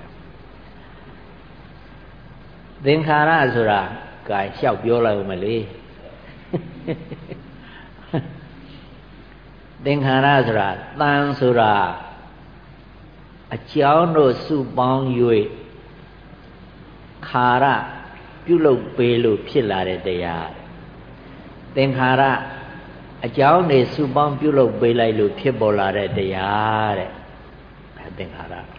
သင်္ခါရဆိုတာကဲလျှောက်ပြောလိုက်ဦးမလေးသင်္ခါရဆိုတာတန်ဆိုတာအကြောင်းတို့စုပေါင်း၍ခါရပြုလုပ်ပေးလို့ဖြစ်လာတဲ့တရားသင်္ခါရအကြောင်းတွေစုပေါင်းပြုလုပ်ပေးလိုက်လို့ဖြစ်ပေါ်လာတဲ့တရားတဲ့သင်္ခါရ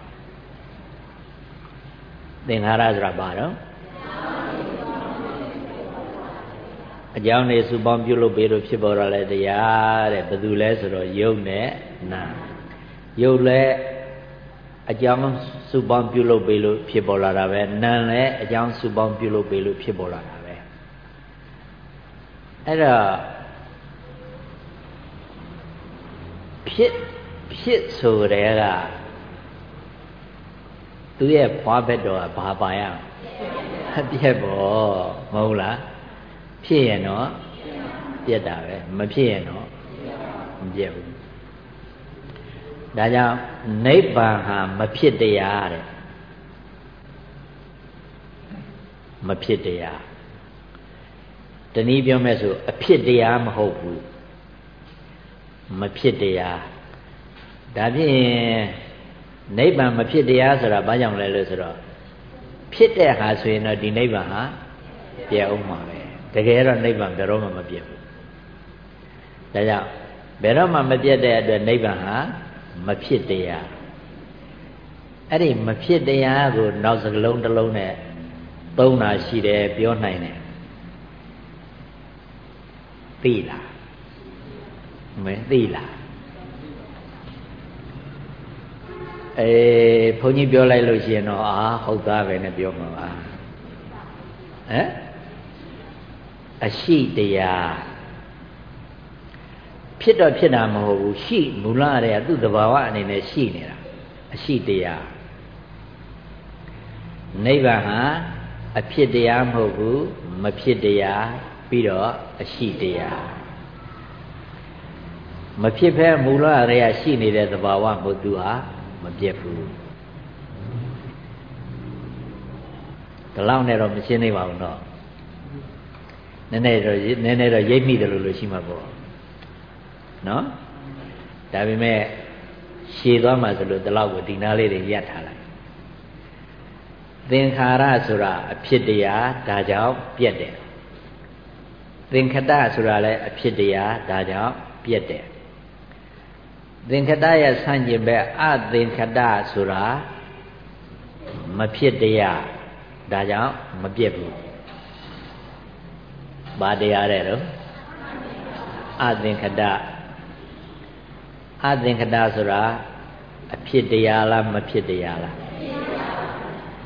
သင်္ခါရဆိုတာဘာတော့အကြောင်းတွေစုပေါင်းပြုလုပ်ပေးလို့ဖြစ်ပေါ်လာတဲ့တရားတဲ့ဘယ်သူလဲဆိုတော့ယုတ်နဲ့နာယုတ်လည်းအကြောင်းစုပေါင်းပြုလုပ်ပေးလို့ဖြစ်ပေါ်လာတာပဲနာလည်းအကြောင်းစုပေါင်းပြုလုပ်ပေးလို့ဖြစ်ပေါ်လာတာပဲအဲ့တော့ဖြစ်ဖြစ်ဆိုတဲ့က သူရဲ့ဖွားဘက်တော်ကဘာပါရအပြက်ပေါ့မဟုတ်လားဖြစ်ရင်တော့ပြက်တာပဲမဖြစ်ရင်တော့မပြက်ဘူးဒါကြောင့်နိဗ္ဗာန်ဟာမဖြစ်တရားတဲ့မဖြစ်တရားတနည်းပြောမဲ့ဆိုအဖြစ်တရားမဟုတ်ဘူးမဖြစ်တရားဒါဖြင့် နိဗ္ဗာန်မဖြစ်တရားဆိုတာဘာကြောင့်လဲလို့ဆိုတော့ဖြစ်တဲ့ဟာဆိုရင်တော့ဒီနိဗ္ဗာန်ဟာပြည့်အောင်မှာပဲတကယ်တော့နိဗ္ဗာန်ဘယ်တော့မှမပြည့်ဘူးဒါကြောင့်ဘယ်တော့မှမပြည့်တဲ့အတွက်နိဗ္ဗာန်ဟာမဖြစ်တရားအဲ့ဒီမဖြစ်တရားကိုနောက်စကလုံးတစ်လုံးနဲ့သုံးတာရှိတယ်ပြောနိုင်တယ်သိလားမသိလား အေးဘုန်းကြီးပြောလိုက်လို့ရှိရင်တော့အာဟုတ်သားပဲနဲ့ပြောမှာပါဟမ်အရှိတရားဖြစ်တော့ဖြစ်တာမဟုတ်ဘူးရှိမူလတည်းကသူ့သဘာဝအနေနဲ့ရှိနေတာအရှိတရားနိဗ္ဗာန်ဟာအဖြစ်တရားမဟုတ်ဘူးမဖြစ်တရားပြီးတော့အရှိတရားမဖြစ်ဖဲမူလတည်းကရှိနေတဲ့သဘာဝမဟုတ်သူဟာ မပြတ်ဘူးဒီလောက်နဲ့တော့မရှင်းသေးပါဘူးတော့နည်းနည်းတော့နည်းနည်းတော့ရိပ်မိတယ်လို့လို့ရှိမှာပေါ့နော်ဒါပေမဲ့ရှည်သွားမှဆိုလို့ဒီလောက်ကိုဒီနားလေးတွေရပ်ထားလိုက်သင်္ခါရဆိုတာအဖြစ်တရားဒါကြောင့်ပြက်တယ်သင်္ခတဆိုတာလည်းအဖြစ်တရားဒါကြောင့်ပြက်တယ် သင်္ခတရဲ့ဆန့်ကျင်ဘက်အသင်္ခတဆိုတာမဖြစ်တရားဒါကြောင့်မပြက်ဘူးဘာတရားတဲ့တော့အသင်္ခတအသင်္ခတဆိုတာအဖြစ်တရားလားမဖြစ်တရားလား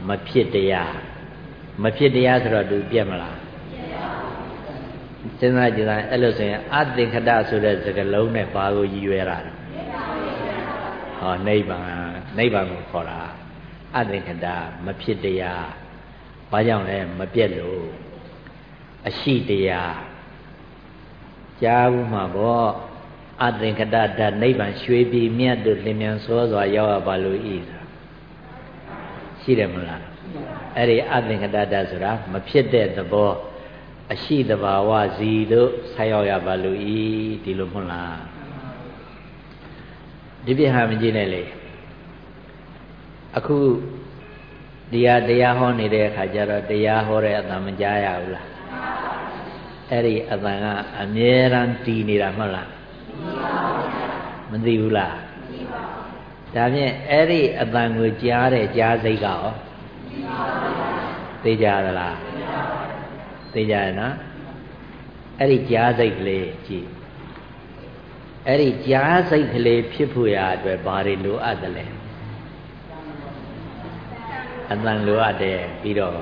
မဖြစ်တရားမဖြစ်တရားဆိုတော့သူပြက်မလားစဉ်းစားကြည့်လိုက်အဲ့လိုဆိုရင်အသင်္ခတဆိုတဲ့စကားလုံးနဲ့ဘာကိုရည်ရွယ်တာလဲ ဟောနိဗ္ဗာန်နိဗ္ဗာန်ကိုခေါ်တာအသင်္ခတမဖြစ်တရားဘာကြောင့်လဲမပြက်လို့အရှိတရားကြားဘူးမှာပေါ့အသင်္ခတဓာတ်နိဗ္ဗာန်ရွှေပြည်မြတ်တို့လင်မြန်စောစွာရောက်ရပါလို့ဤသာရှိတယ်မလားအဲ့ဒီအသင်္ခတဓာတ်ဆိုတာမဖြစ်တဲ့သဘောအရှိတဘာဝစီတို့ဆက်ရောက်ရပါလို့ဤဒီလိုမဟုတ်လား ဒီပြဟာမကြည့်နဲ့လေအခုတရားတရားဟောနေတဲ့အခါကျတော့တရားဟောတဲ့အတန်မကြားရဘူးလားအဲ့ဒီအတန်ကအမြဲတမ်းတည်နေတာမဟုတ်လားသိဘူးလားဒါဖြင့်အဲ့ဒီအတန်ကိုကြားတဲ့ကြားစိတ်ကရောသိကြသလားသိကြရနော်အဲ့ဒီကြားစိတ်ကလေးကြည့် အဲ့ဒီကြားစိတ်ကလေးဖြစ်ဖို့ရအတွက်ဘာတွေလိုအပ်တယ်လဲအတန်လိုအပ်တယ်ပြီးတော့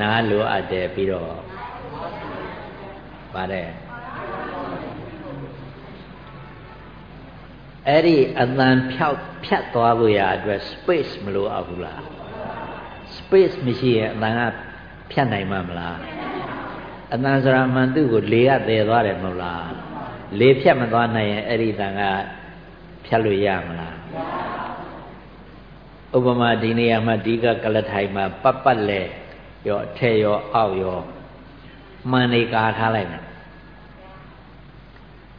နားလိုအပ်တယ်ပြီးတော့ပါတယ်အဲ့ဒီအတန်ဖြောက်ဖြတ်သွားဖို့ရအတွက် space မလိုအပ်ဘူးလား space မရှိရင်အတန်ကဖြတ်နိုင်မှာမလားအတန်ဆိုတာမှန်သူ့ကိုလေကတည်သွားတယ်မဟုတ်လား လေဖြတ်မသွားနိုင်ရင်အဲ့ဒီတန်ကဖြတ်လို့ရမလားဥပမာဒီနေရာမှာဒီကကလထိုင်မှာပတ်ပတ်လဲရောအထက်ရောအောက်ရောမှန်နေကာထားလိုက်မယ်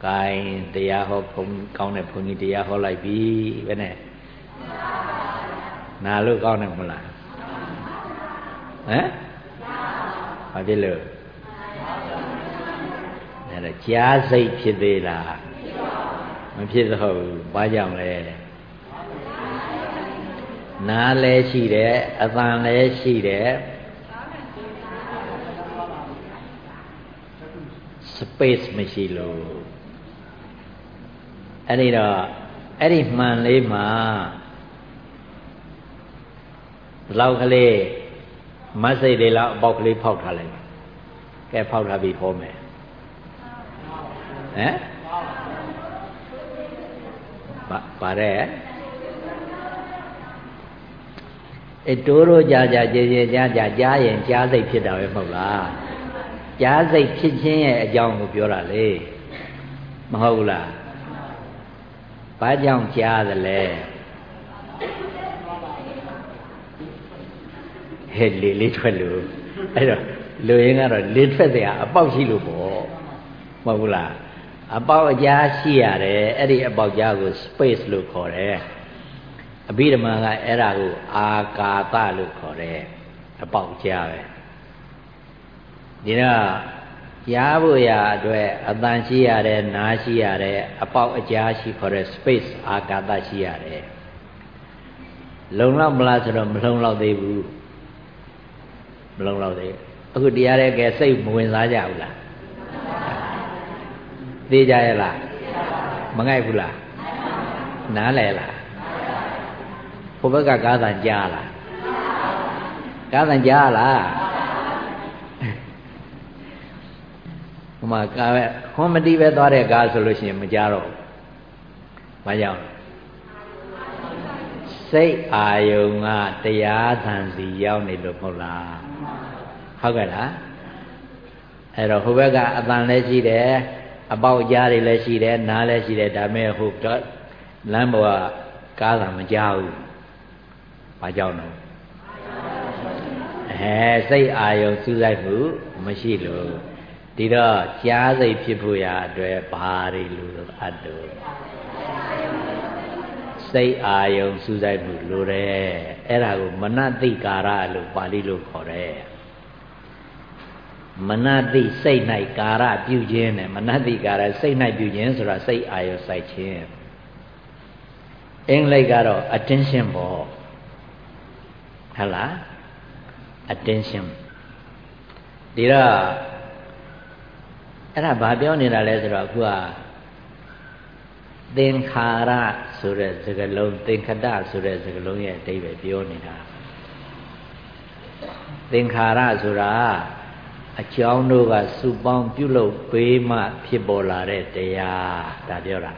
ဂိုင်းတရားဟောဘုံကောင်းတဲ့ဘုန်းကြီးတရားဟောလိုက်ပြီဘယ်နဲ့နာလို့ကောင်းတယ်မလားဟမ်ဘာဖြစ်လို့ အဲ့ဒါကြားစိတ်ဖြစ်သေးလားမဖြစ်တော့ဘူးဘာကြောင့်လဲနားလည်းရှိတယ်အသံလည်းရှိတယ် space မရှိလို့အဲ့ဒီတော့အဲ့ဒီမှန်လေးမှာဒီလောက်ကလေးမတ်စိတ်လေးလောက်အပေါက်ကလေးဖောက်ထားလိုက်ကဲဖောက်ထားပြီးဟောမယ် ဟမ်ပါပါတယ်အဲတိုးတို့ကြာကြာကြည်ကြည်ကြာကြာကြားရင်ကြားစိတ်ဖြစ်တာပဲမဟုတ်လားကြားစိတ်ဖြစ်ခြင်းရဲ့အကြောင်းကိုပြောတာလေမဟုတ်ဘူးလားဘာကြောင့်ကြားသလဲဟဲ့လေလေးထွက်လို့အဲ့တော့လူရင်းကတော့လေးထွက်เสียအပေါက်ရှိလို့ပေါ့မဟုတ်ဘူးလား အပေါက်အကြားရှိရတယ်အဲ့ဒီအပေါက်ကြားကို space လို့ခေါ်တယ်အဘိဓမ္မာကအဲ့ဒါကို အာကာသလို့ခေါ်တယ်အပေါက်ကြားပဲဒီတော့ကြားဖို့ရအတွက်အတန်ရှိရတယ်နားရှိရတယ်အပေါက်အကြားရှိခေါ်တဲ့ space အာကာသရှိရတယ်လုံလောက်မလားဆိုတော့မလုံလောက်သေးဘူးမလုံလောက်သေးအခုတရားတဲ့ကဲစိတ်မဝင်စားကြဘူးလား သိကြရဲ့လားမငိုက်ဘူးလားနားလဲလားဟိုဘက်ကကားတန်ကြားလားကားတန်ကြားလားဟိုမှာကားပဲခွန်မတိပဲသွားတဲ့ကားဆိုလို့ရှိရင်မကြတော့ဘူး။ဘာကြောင့်စိတ်အာယုံကတရားသံစီရောက်နေလို့မဟုတ်လား။ဟုတ်ကဲ့လား။အဲ့တော့ဟိုဘက်ကအတန်လည်းရှိတယ် အပေါက်ကြားတွေလည်းရှိတယ်နားလည်းရှိတယ်ဒါမဲ့ဟိုလမ်းပေါ်ကကားသာမကြောက်ဘူး။ဘာကြောင့်လဲ။အဲစိတ်အာယုံစူးစိုက်မှုမရှိလို့ဒီတော့ကြားစိတ်ဖြစ်ဖို့ရအတွက်ဘာတွေလိုအပ်တော့စိတ်အာယုံစူးစိုက်မှုလိုတယ်အဲ့ဒါကိုမနတိကာရလို့ပါဠိလိုခေါ်တယ် မနတိစိတ်၌ကာရပြုခြင်းနဲ့မနတိကာရစိတ်၌ပြုခြင်းဆိုတာစိတ်အာယုံစိုက်ခြင်းအင်္ဂလိပ်ကတော့ attention ပေါ့ဟုတ်လား attention ဒီတော့အဲ့ဒါဘာပြောနေတာလဲဆိုတော့အခုကသင်္ခါရဆိုတဲ့စကားလုံးသင်္ခတဆိုတဲ့စကားလုံးရဲ့အဓိပ္ပာယ်ပြောနေတာသင်္ခါရဆိုတာ အကြောင်းတို့ကစုပေါင်းပြုလုပ်ပေးမှဖြစ်ပေါ်လာတဲ့တရားဒါပြောတာ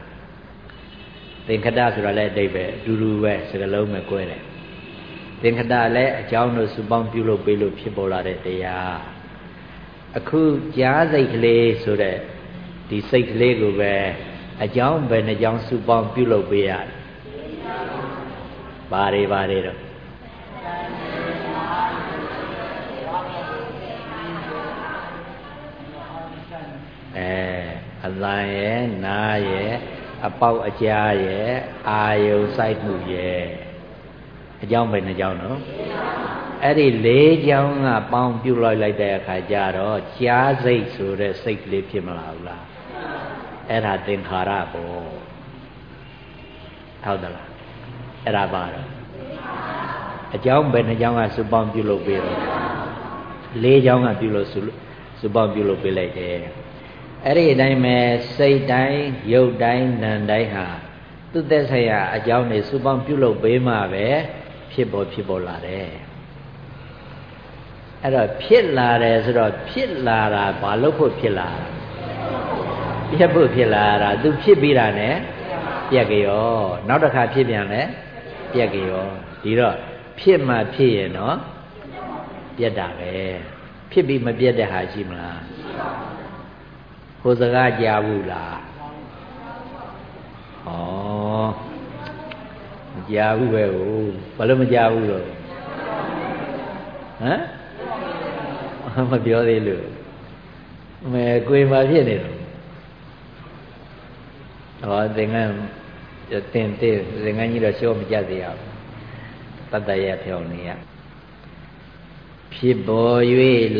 သင်္ခတဆိုတာလည်းအဓိပ္ပာယ်အတူတူပဲစကားလုံးပဲ꿰တယ်သင်္ခတလည်းအကြောင်းတို့စုပေါင်းပြုလုပ်ပေးလို့ဖြစ်ပေါ်လာတဲ့တရားအခုကြားစိတ်ကလေးဆိုတဲ့ဒီစိတ်ကလေးကိုပဲအကြောင်းပဲနှကြောင်းစုပေါင်းပြုလုပ်ပေးရတယ်ဘာတွေဘာတွေတော့ အဲအလံရဲ့နားရဲ့အပေါက်အကြားရဲ့အာယုံစိုက်မှုရဲ့အကြောင်းပဲနှကြောင်းနော်အဲ့ဒီလေးချောင်းကပေါင်းပြုတ်လိုက်လိုက်တဲ့အခါကျတော့ကြားစိတ်ဆိုတဲ့စိတ်ကလေးဖြစ်မလာဘူးလားအဲ့ဒါသင်္ခါရပေါ့ဟုတ်တယ်လားအဲ့ဒါပါတော့အကြောင်းဘယ်နှကြောင်းကစုပေါင်းပြုလုပ်ပေးတော့လေးကြောင်းကပြုလို့စုပေါင်းပြုလုပ်ပေးလိုက်တယ် အဲ့ဒီအတိုင်းပဲစိတ်တိုင်းရုပ်တိုင်းနာမ်တိုင်းဟာသူ့သက်ဆိုင်ရာအကြောင်းတွေစုပေါင်းပြုလုပ်ပေးမှပဲဖြစ်ပေါ်ဖြစ်ပေါ်လာတယ်အဲ့တော့ဖြစ်လာတယ်ဆိုတော့ဖြစ်လာတာဘာလို့ဖို့ဖြစ်လာတာပြက်ဖို့ဖြစ်လာတာသူဖြစ်ပြီးတာ ਨੇ ပြက်ကြောနောက်တစ်ခါဖြစ်ပြန်လဲပြက်ကြောဒီတော့ဖြစ်မှဖြစ်ရင်တော့ပြက်တာပဲဖြစ်ပြီးမပြက်တဲ့ဟာရှိမလား ဟိုစကားကြားဘူးလားဩမကြားဘူးပဲဟိုဘာလို့မကြားဘူးလို့ဟမ်မပြောသေးလို့မဲကိုယ်မှာဖြစ်နေတော့ဟောသင်္ကန်းတင်တဲ့သင်္ကန်းကြီးတော့ရှောမကြသေးရဘူးတတ္တရဖြောင်းနေရ ဖြစ်ပေါ်၍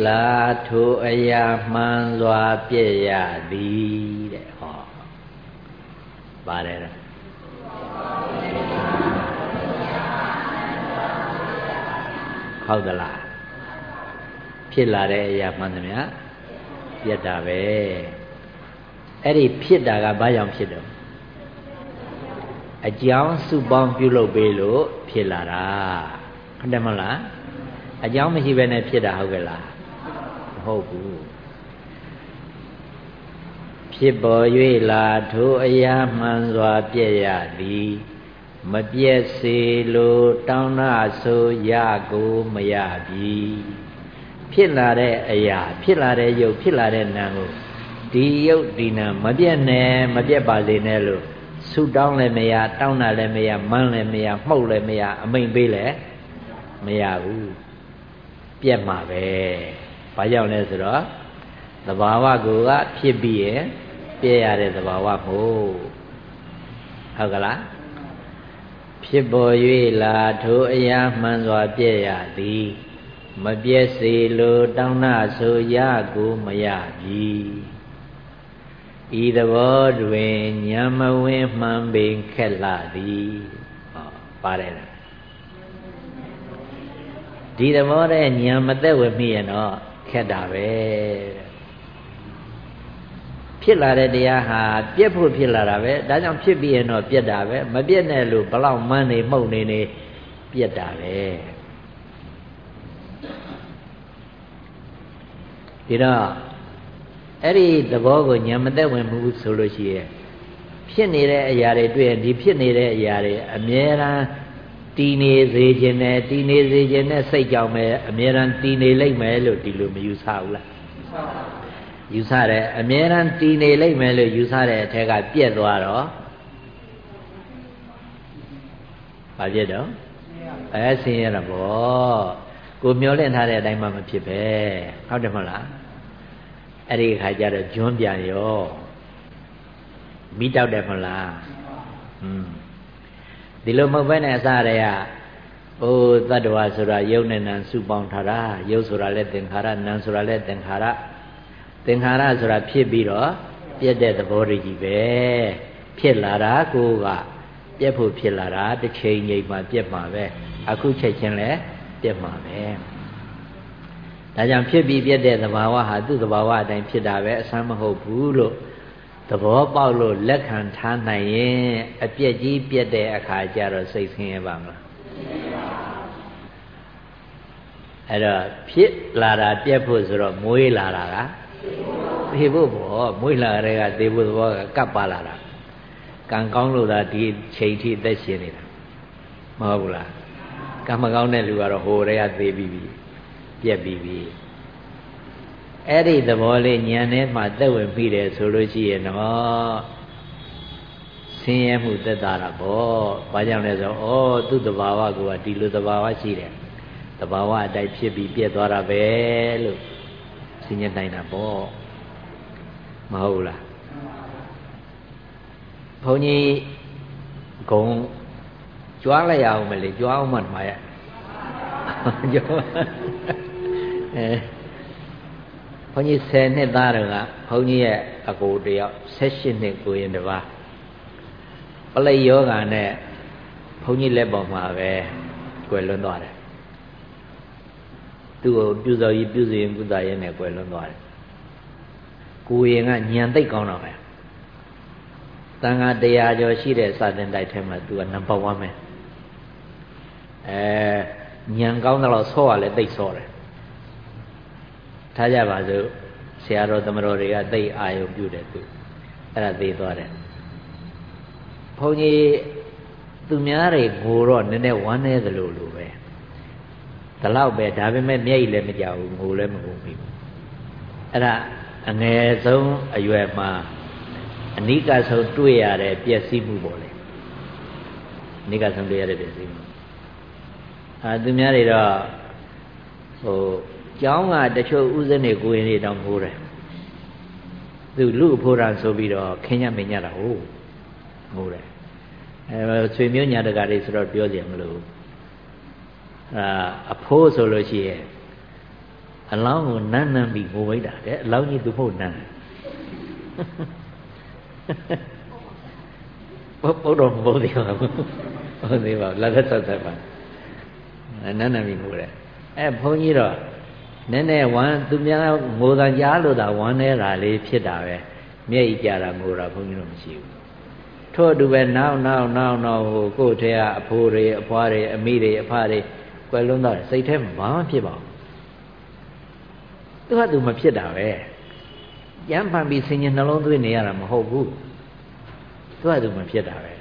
လာထိုအရာမှန်စွာပြည့်ရသည်တဲ့ဟောပါတယ်ဟုတ်သလားဖြစ်လာတဲ့အရာမှန်သမျှပြတ်တာပဲအဲ့ဒီဖြစ်တာကဘာကြောင့်ဖြစ်တော့အကြောင်းစုပေါင်းပြုလုပ်ပေးလို့ဖြစ်လာတာဟုတ်တယ်မဟုတ်လား အကြောင်းမရှိဘဲနဲ့ဖြစ်တာဟုတ်ကဲ့လားမဟုတ်ဘူးဖြစ်ပေါ်၍လာထိုအရာမှန်စွာပြည့်ရသည်မပြည့်စေလိုတောင်းနာဆိုရကိုမရပြီဖြစ်လာတဲ့အရာ ဖြစ်လာတဲ့ယုတ်ဖြစ်လာတဲ့နာမ်ကိုဒီယုတ်ဒီနာမပြတ်နဲ့မပြတ်ပါစေနဲ့လို့ဆူတောင်းလည်းမရတောင်းတာလည်းမရမန်းလည်းမရမှုတ်လည်းမရအမိန်ပေးလည်းမရဘူး ပြတ်မှာပဲဘာကြောင့်လဲဆိုတော့သဘာဝကိုကဖြစ်ပြီးရင်ပြည့်ရတဲ့သဘာဝကိုဟုတ်ကလားဖြစ်ပေါ်၍လာထိုအရာမှန်စွာပြည့်ရသည် မပြည့်စေလိုတောင်းနာဆိုရကိုမရပြီဤသဘောတွင်ညံမဝင်းမှန်ပင်ခက်လာသည်ဟောပါတယ်လား ဒီသဘောတဲ့ညံမသက်ဝင်မိရင်တော့ခက်တာပဲဖြစ်လာတဲ့တရားဟာပြက်ဖို့ဖြစ်လာတာပဲဒါကြောင့်ဖြစ်ပြီးရင်တော့ပြက်တာပဲမပြက်နဲ့လို့ဘလောက်မှန်းနေမှုန့်နေနေပြက်တာပဲဒီတော့အဲ့ဒီသဘောကိုညာမသက်ဝင်မှုဆိုလို့ရှိရဲ့ဖြစ်နေတဲ့အရာတွေတွေ့ရင်ဒီဖြစ်နေတဲ့အရာတွေအမြဲတမ်း တည်နေစေခြင်းနဲ့တည်နေစေခြင်းနဲ့စိတ်ကြောင့်ပဲအမြဲတမ်းတည်နေလိမ့်မယ်လို့ဒီလိုမယူဆဘူးလားယူဆတယ်အမြဲတမ်းတည်နေလိမ့်မယ်လို့ယူဆတဲ့အထက်ကပြက်သွားတော့ဘာဖြစ်တော့အဲဆင်းရဲတာပေါ့ကိုမျောလင့်ထားတဲ့အတိုင်းမှမဖြစ်ပဲဟုတ်တယ်မဟုတ်လားအဲ့ဒီခါကျတော့ဂျွန်းပြန်ရောမိတောက်တယ်မလားอืม ဒီလိုမဟုတ်ဘဲနဲ့အစတည်းကအိုးတတ္တဝါဆိုတာယုတ်နဲ့နံစုပေါင်းထားတာယုတ်ဆိုတာလည်းသင်္ခါရနံဆိုတာလည်းသင်္ခါရသင်္ခါရဆိုတာဖြစ်ပြီးတော့ပြည့်တဲ့သဘောတည်းကြီးပဲဖြစ်လာတာကိုကပြည့်ဖို့ဖြစ်လာတာတစ်ချိန်ချိန်မှပြည့်မှာပဲအခုချက်ချင်းလည်းပြည့်မှာပဲဒါကြောင့်ဖြစ်ပြီးပြည့်တဲ့သဘာဝဟာသူ့သဘာဝအတိုင်းဖြစ်တာပဲအဆမ်းမဟုတ်ဘူးလို့ သဘောပေါက်လို့လက်ခံထားနိုင်ရင်အပြက်ကြီးပြက်တဲ့အခါကျတော့စိတ်ဆင်းရဲပါမလားအဲ့တော့ဖြစ်လာတာပြက်ဖို့ဆိုတော့မွေးလာတာကသေဖို့ပေါ့မွေးလာတဲ့ကသေဖို့သဘောကကပ်ပါလာတာကံကောင်းလို့သာဒီချိန်ထိအသက်ရှင်နေတာမဟုတ်ဘူးလားကံမကောင်းတဲ့လူကတော့ဟိုတည်းကသေပြီးပြီပြက်ပြီးပြီ အဲ့ဒီသဘောလေးဉာဏ်ထဲမှာသက်ဝင်ပြီးတယ်ဆိုလို့ရှိရင်တော့ဆင်းရဲမှုသက်သာတာပေါ့ဘာကြောင့်လဲဆိုတော့ဩသူ့တဘာဝကဒီလိုတဘာဝရှိတယ်တဘာဝအတိုင်းဖြစ်ပြီးပြက်သွားတာပဲလို့ဆင်းရဲနိုင်တာပေါ့မဟုတ်လားဘုန်းကြီးဂုံကြွားလိုက်ရအောင်မလေကြွားအောင်မှမှာရကြွားအဲ ဘုန်းကြီး10နှစ်သားတော့ကဘုန်းကြီးရဲ့အကိုတယောက်18နှစ်ကိုရင်တပါးပလိယောဂာနဲ့ဘုန်းကြီးလက်ပေါ်မှာပဲကွယ်လွန်းသွားတယ်သူ့ကိုပြုစော်ကြီးပြုစီရင်ကုသရင်နဲ့ကွယ်လွန်းသွားတယ်ကိုရင်ကညံသိတ်ကောင်းတော့ပဲတန်ခါတရားကျော်ရှိတဲ့စာသင်တိုက်ထဲမှာသူကနံပါတ်1ပဲအဲညံကောင်းတော့ဆော့ရလဲသိဆော့တယ် ထားကြပါစို့ဆရာတော်သမတော်တွေကသိအာယုံပြုတယ်သူအဲ့ဒါသိသွားတယ်ဘုန်းကြီးသူများတွေငိုတော့နည်းနည်းဝမ်းနေသလိုလိုပဲဒီလောက်ပဲဒါပေမဲ့မျက်ရည်လည်းမကြောက်ဘူးငိုလည်းမငိုဘူးအဲ့ဒါအငယ်ဆုံးအရွယ်မှာအနိကဆုံးတွေ့ရတဲ့ပျက်စီးမှုပေါ့လေအနိကဆုံးတွေ့ရတဲ့ပျက်စီးမှုအာသူများတွေတော့ဟို ကျောင်းကတချို့ဥစဉ်တွေကိုရင်တွေတောင်ငိုတယ်သူလူအဖို့ရန်ဆိုပြီးတော့ခင်းညမင်းညတာဟုတ်ငိုတယ်အဲဆွေမျိုးညာတကာတွေဆိုတော့ပြောကြမလို့အာအဖိုးဆိုလို့ရှိရဲ့အလောင်းကိုနန်းနန်းပြီးငိုဝိတ်တာတဲ့အလောင်းကြီးသူမဟုတ်နန်းဘုတ်တော်မဟုတ်သေးပါဘူးဟုတ်သေးပါဘူးလက်သက်ဆက်ဆက်ပါနန်းနန်းပြီးငိုတယ်အဲဘုန်းကြီးတော့ နည်းနည်းဝမ်းသူများငိုတာကြားလို့သာဝမ်းနေတာလေးဖြစ်တာပဲမျက်ရည်ကြတာငိုတာဘုန်းကြီးတို့မရှိဘူးထို့အတူပဲနောက်နောက်နောက်နောက်ဟိုကိုယ့်ထဲကအဖိုးတွေအဖွားတွေအမိတွေအဖတွေကွယ်လွန်းတော့စိတ်ထဲမှာဘာမှဖြစ်ပါဘူးသူကသူမဖြစ်တာပဲရမ်းပန်ပြီးဆင်ញနှလုံးသွင်းနေရတာမဟုတ်ဘူးသူကသူမဖြစ်တာပဲ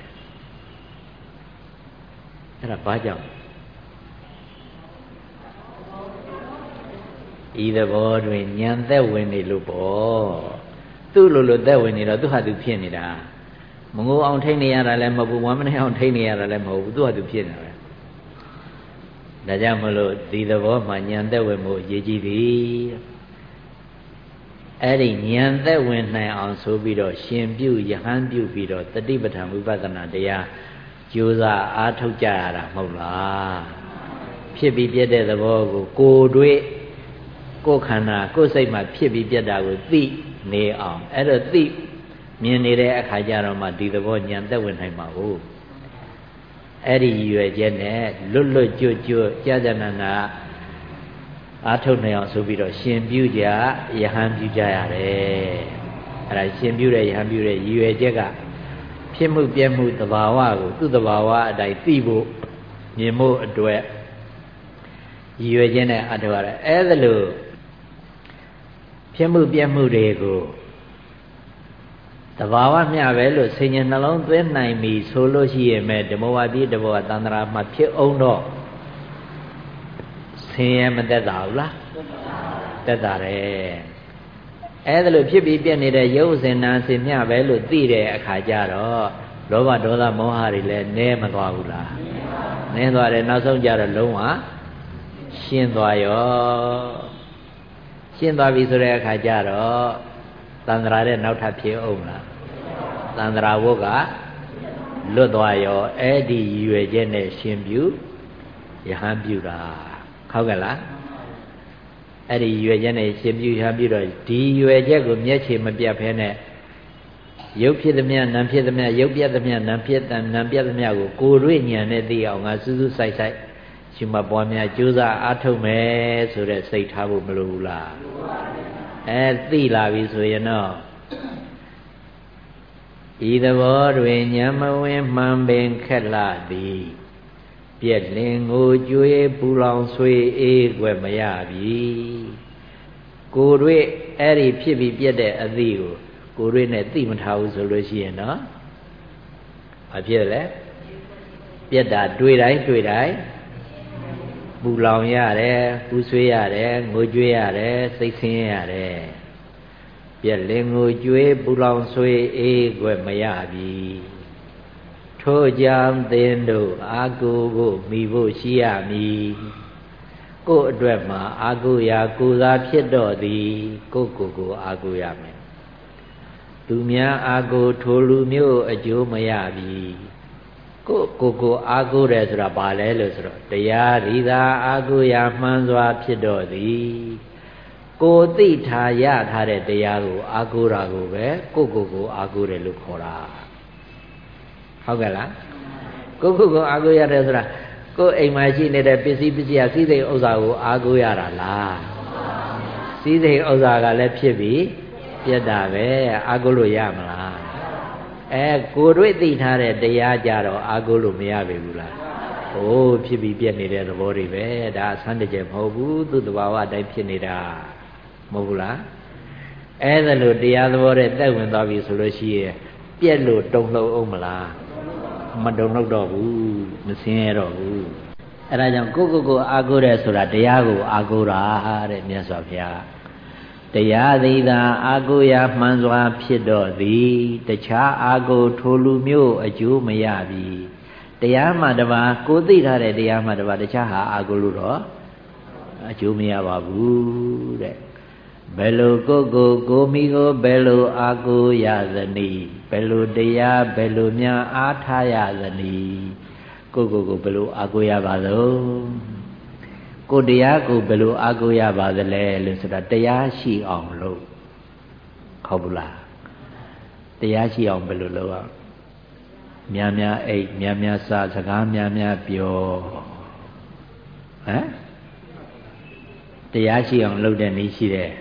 အဲ့ဒါဘာကြောင့် ဤသဘောတွင်ညံသက်ဝင်နေလို့ပေါ့သူ့လိုလိုသက်ဝင်နေတော့သူဟာသူဖြစ်နေတာမငိုအောင်ထိတ်နေရတာလည်းမဟုတ်ဘူးဝမ်းမနေအောင်ထိတ်နေရတာလည်းမဟုတ်ဘူးသူဟာသူဖြစ်နေတာပဲဒါကြောင့်မလို့ဒီသဘောမှာညံသက်ဝင်မှုအရေးကြီးသည်အဲ့ဒီဉာဏ်သက်ဝင်နိုင်အောင်ဆိုပြီးတော့ရှင်ပြုယဟန်ပြုပြီးတော့တတိပဋ္ဌာန်ဝိပဿနာတရားကြိုးစားအားထုတ်ကြရတာမဟုတ်လားဖြစ်ပြီးပြတဲ့သဘောကိုကိုယ်တွေ့ ကိုယ်ခန္ဓာကိုယ်စိတ်မှာဖြစ်ပြီးပြတာကိုသိနေအောင်အဲ့တော့သိမြင်နေတဲ့အခါကျတော့မှဒီသဘောဉာဏ်သက်ဝင်နိုင်မှာဟုတ်အဲ့ဒီရွယ်ချက်နဲ့လွတ်လွတ်ကျွတ်ကျွတ်ကြာကြာနာနာအာထုတ်နိုင်အောင်ဆိုပြီးတော့ရှင်ပြုကြယဟန်ပြုကြရတယ်အဲ့ဒါရှင်ပြုတဲ့ယဟန်ပြုတဲ့ရည်ရွယ်ချက်ကဖြစ်မှုပြည့်မှုသဘာဝကိုသူ့သဘာဝအတိုင်းသိဖို့မြင်ဖို့အတွက်ရည်ရွယ်ခြင်းနဲ့အထောက်ရတယ်အဲ့ဒါလို့ ဖြစ်မှုပြည့်မှုတွေကိုတဘာဝမျှပဲလို့ဆင်ញနှလုံးသွင်းနိုင်ပြီဆိုလို့ရှိရင်မဲ့ဓမ္မဝါဒီတဘောတန္တရာမှာဖြစ်အောင်တော့ဆင်းရဲမသက်သာဘူးလားသက်သာတယ်အဲ့ဒါလို့ဖြစ်ပြီးပြက်နေတဲ့ရုပ်စင်နာစင်မျှပဲလို့သိတဲ့အခါကျတော့လောဘဒေါသမောဟတွေလည်းနည်းမသွားဘူးလားနည်းသွားတယ်နောက်ဆုံးကျတော့လုံးဝရှင်းသွားရော ရှင်းသွားပြီဆိုတဲ့အခါကျတော့သန္တရာတဲ့နောက်ထပ်ဖြစ်အောင်လားသန္တရာဝုတ်ကလွတ်သွားရောအဲ့ဒီရည်ရွယ်ချက်နဲ့ရှင်ပြုယဟန်ပြုတာဟုတ်ကဲ့လားအဲ့ဒီရွယ်ချက်နဲ့ရှင်ပြုရပြုတော့ဒီရွယ်ချက်ကိုမျက်ခြေမပြတ်ဖဲနဲ့ရုပ်ဖြစ်သမျှနာမ်ဖြစ်သမျှရုပ်ပြတ်သမျှနာမ်ဖြစ်တဲ့နာမ်ပြတ်သမျှကိုကိုယ်တွေ့ဉာဏ်နဲ့သိအောင်ငါစူးစူးဆိုင်ဆိုင် ရှင်မပွားများကြိုးစားအားထုတ်မယ်ဆိုတဲ့စိတ်ထားဖို့မလိုဘူးလားအဲသိလာပြီဆိုရင်တော့ဤသဘောတွင်ညမဝင်မှန်ပင်ခက်လာသည်ပြက်လင်ကိုကျွေးပူလောင်ဆွေအေးွယ်မရပြီကိုတွေအဲ့ဒီဖြစ်ပြီးပြက်တဲ့အသီးကိုကိုတွေနဲ့သိမထားဘူးဆိုလို့ရှိရင်တော့ဘာဖြစ်လဲပြက်တာတွေ့တိုင်းတွေ့တိုင်း ပူလောင်ရတယ်ပူဆွေးရတယ်ငိုကြွေးရတယ်စိတ်ဆင်းရဲရတယ်ပြက်လင်ကိုကျွေးပူလောင်ဆွေးအေးွယ်မရပြီထို့ကြောင့်သင်တို့အာကိုကိုမိဖို့ရှိရမည်ကို့အတွက်မှာအာကိုရာကိုသာဖြစ်တော့သည် ကိုကိုကိုအာကိုရမယ်သူများအာကိုထိုလူမျိုးအကျိုးမရပြီ ကိုကိုကိုအာကိုတယ်ဆိုတာဘာလဲလို့ဆိုတော့တရားဒီသာအာကိုရာမှန်စွာဖြစ်တော့သည်ကိုသိထားရထားတဲ့တရားကိုအာကိုတာကိုပဲကိုကိုကိုအာကိုတယ်လို့ခေါ်တာဟုတ်ကဲ့လားကိုကိုကိုအာကိုရတယ်ဆိုတာကိုအိမ်မှာရှိနေတဲ့ပစ္စည်းပစ္စည်းအစည်းစိမ်ဥစ္စာကိုအာကိုရတာလားစည်းစိမ်ဥစ္စာကလည်းဖြစ်ပြီးပြတ်တာပဲအာကိုလို့ရမလား အဲကိုတွေ့သိထားတဲ့တရားကြတော့အာကိုလို့မရပြီဘူးလားဟိုးဖြစ်ပြီးပြက်နေတဲ့သဘောတွေပဲဒါအဆန်းတကျမဟုတ်ဘူးသူ့တဘာဝအတိုင်းဖြစ်နေတာမဟုတ်ဘူးလားအဲ့ဒါလို့တရားသဘောတဲ့တက်ဝင်သွားပြီဆိုလို့ရှိရင်ပြက်လို့တုံလှုပ်အောင်မလားမတုံလှုပ်တော့ဘူးမစင်းရတော့ဘူးအဲ့ဒါကြောင့်ကိုကိုကိုအာကိုတဲ့ဆိုတာတရားကိုအာကိုတာတဲ့မြတ်စွာဘုရား တရားသည်သာအာကိုရာမှန်စွာဖြစ်တော့သည်တခြားအာကိုထိုလူမျိုးအကျိုးမရပြီတရားမှတပါကိုသိထားတဲ့တရားမှတပါတခြားဟာအာကိုလို့တော့အကျိုးမရပါဘူးတဲ့ဘယ်လိုကိုကိုကိုမိကိုဘယ်လိုအာကိုရသနည်းဘယ်လိုတရားဘယ်လိုများအားထားရသနည်းကိုကိုကိုဘယ်လိုအာကိုရပါသော ကိုတရားကိုဘယ်လိုအာကိုရပါသလဲလို့ဆိုတာတရားရှိအောင်လို့ဟုတ်ဘူးလားတရားရှိအောင်ဘယ်လိုလုပ်အောင်များများအိတ်များများစားစကားများများပြောဟမ်တရားရှိအောင်လုပ်တဲ့နည်းရှိတယ်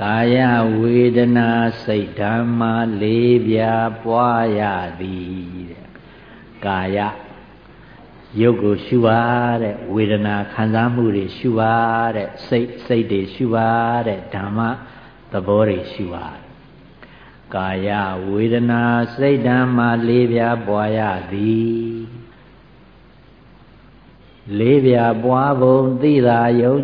ကာယဝေဒနာစိတ်ဓမ္မလေးပြားပွားရသည်တဲ့ကာယ ရုပ်ကိုရှုပါတဲ့ဝေဒနာခံစားမှုတွေရှုပါတဲ့စိတ်စိတ်တွေရှုပါတဲ့ဓမ္မသဘောတွေရှုပါကာယဝေဒနာစိတ်ဓမ္မလေးပြားပွားရသည်လေးပြားပွားပုံသိတာယုံ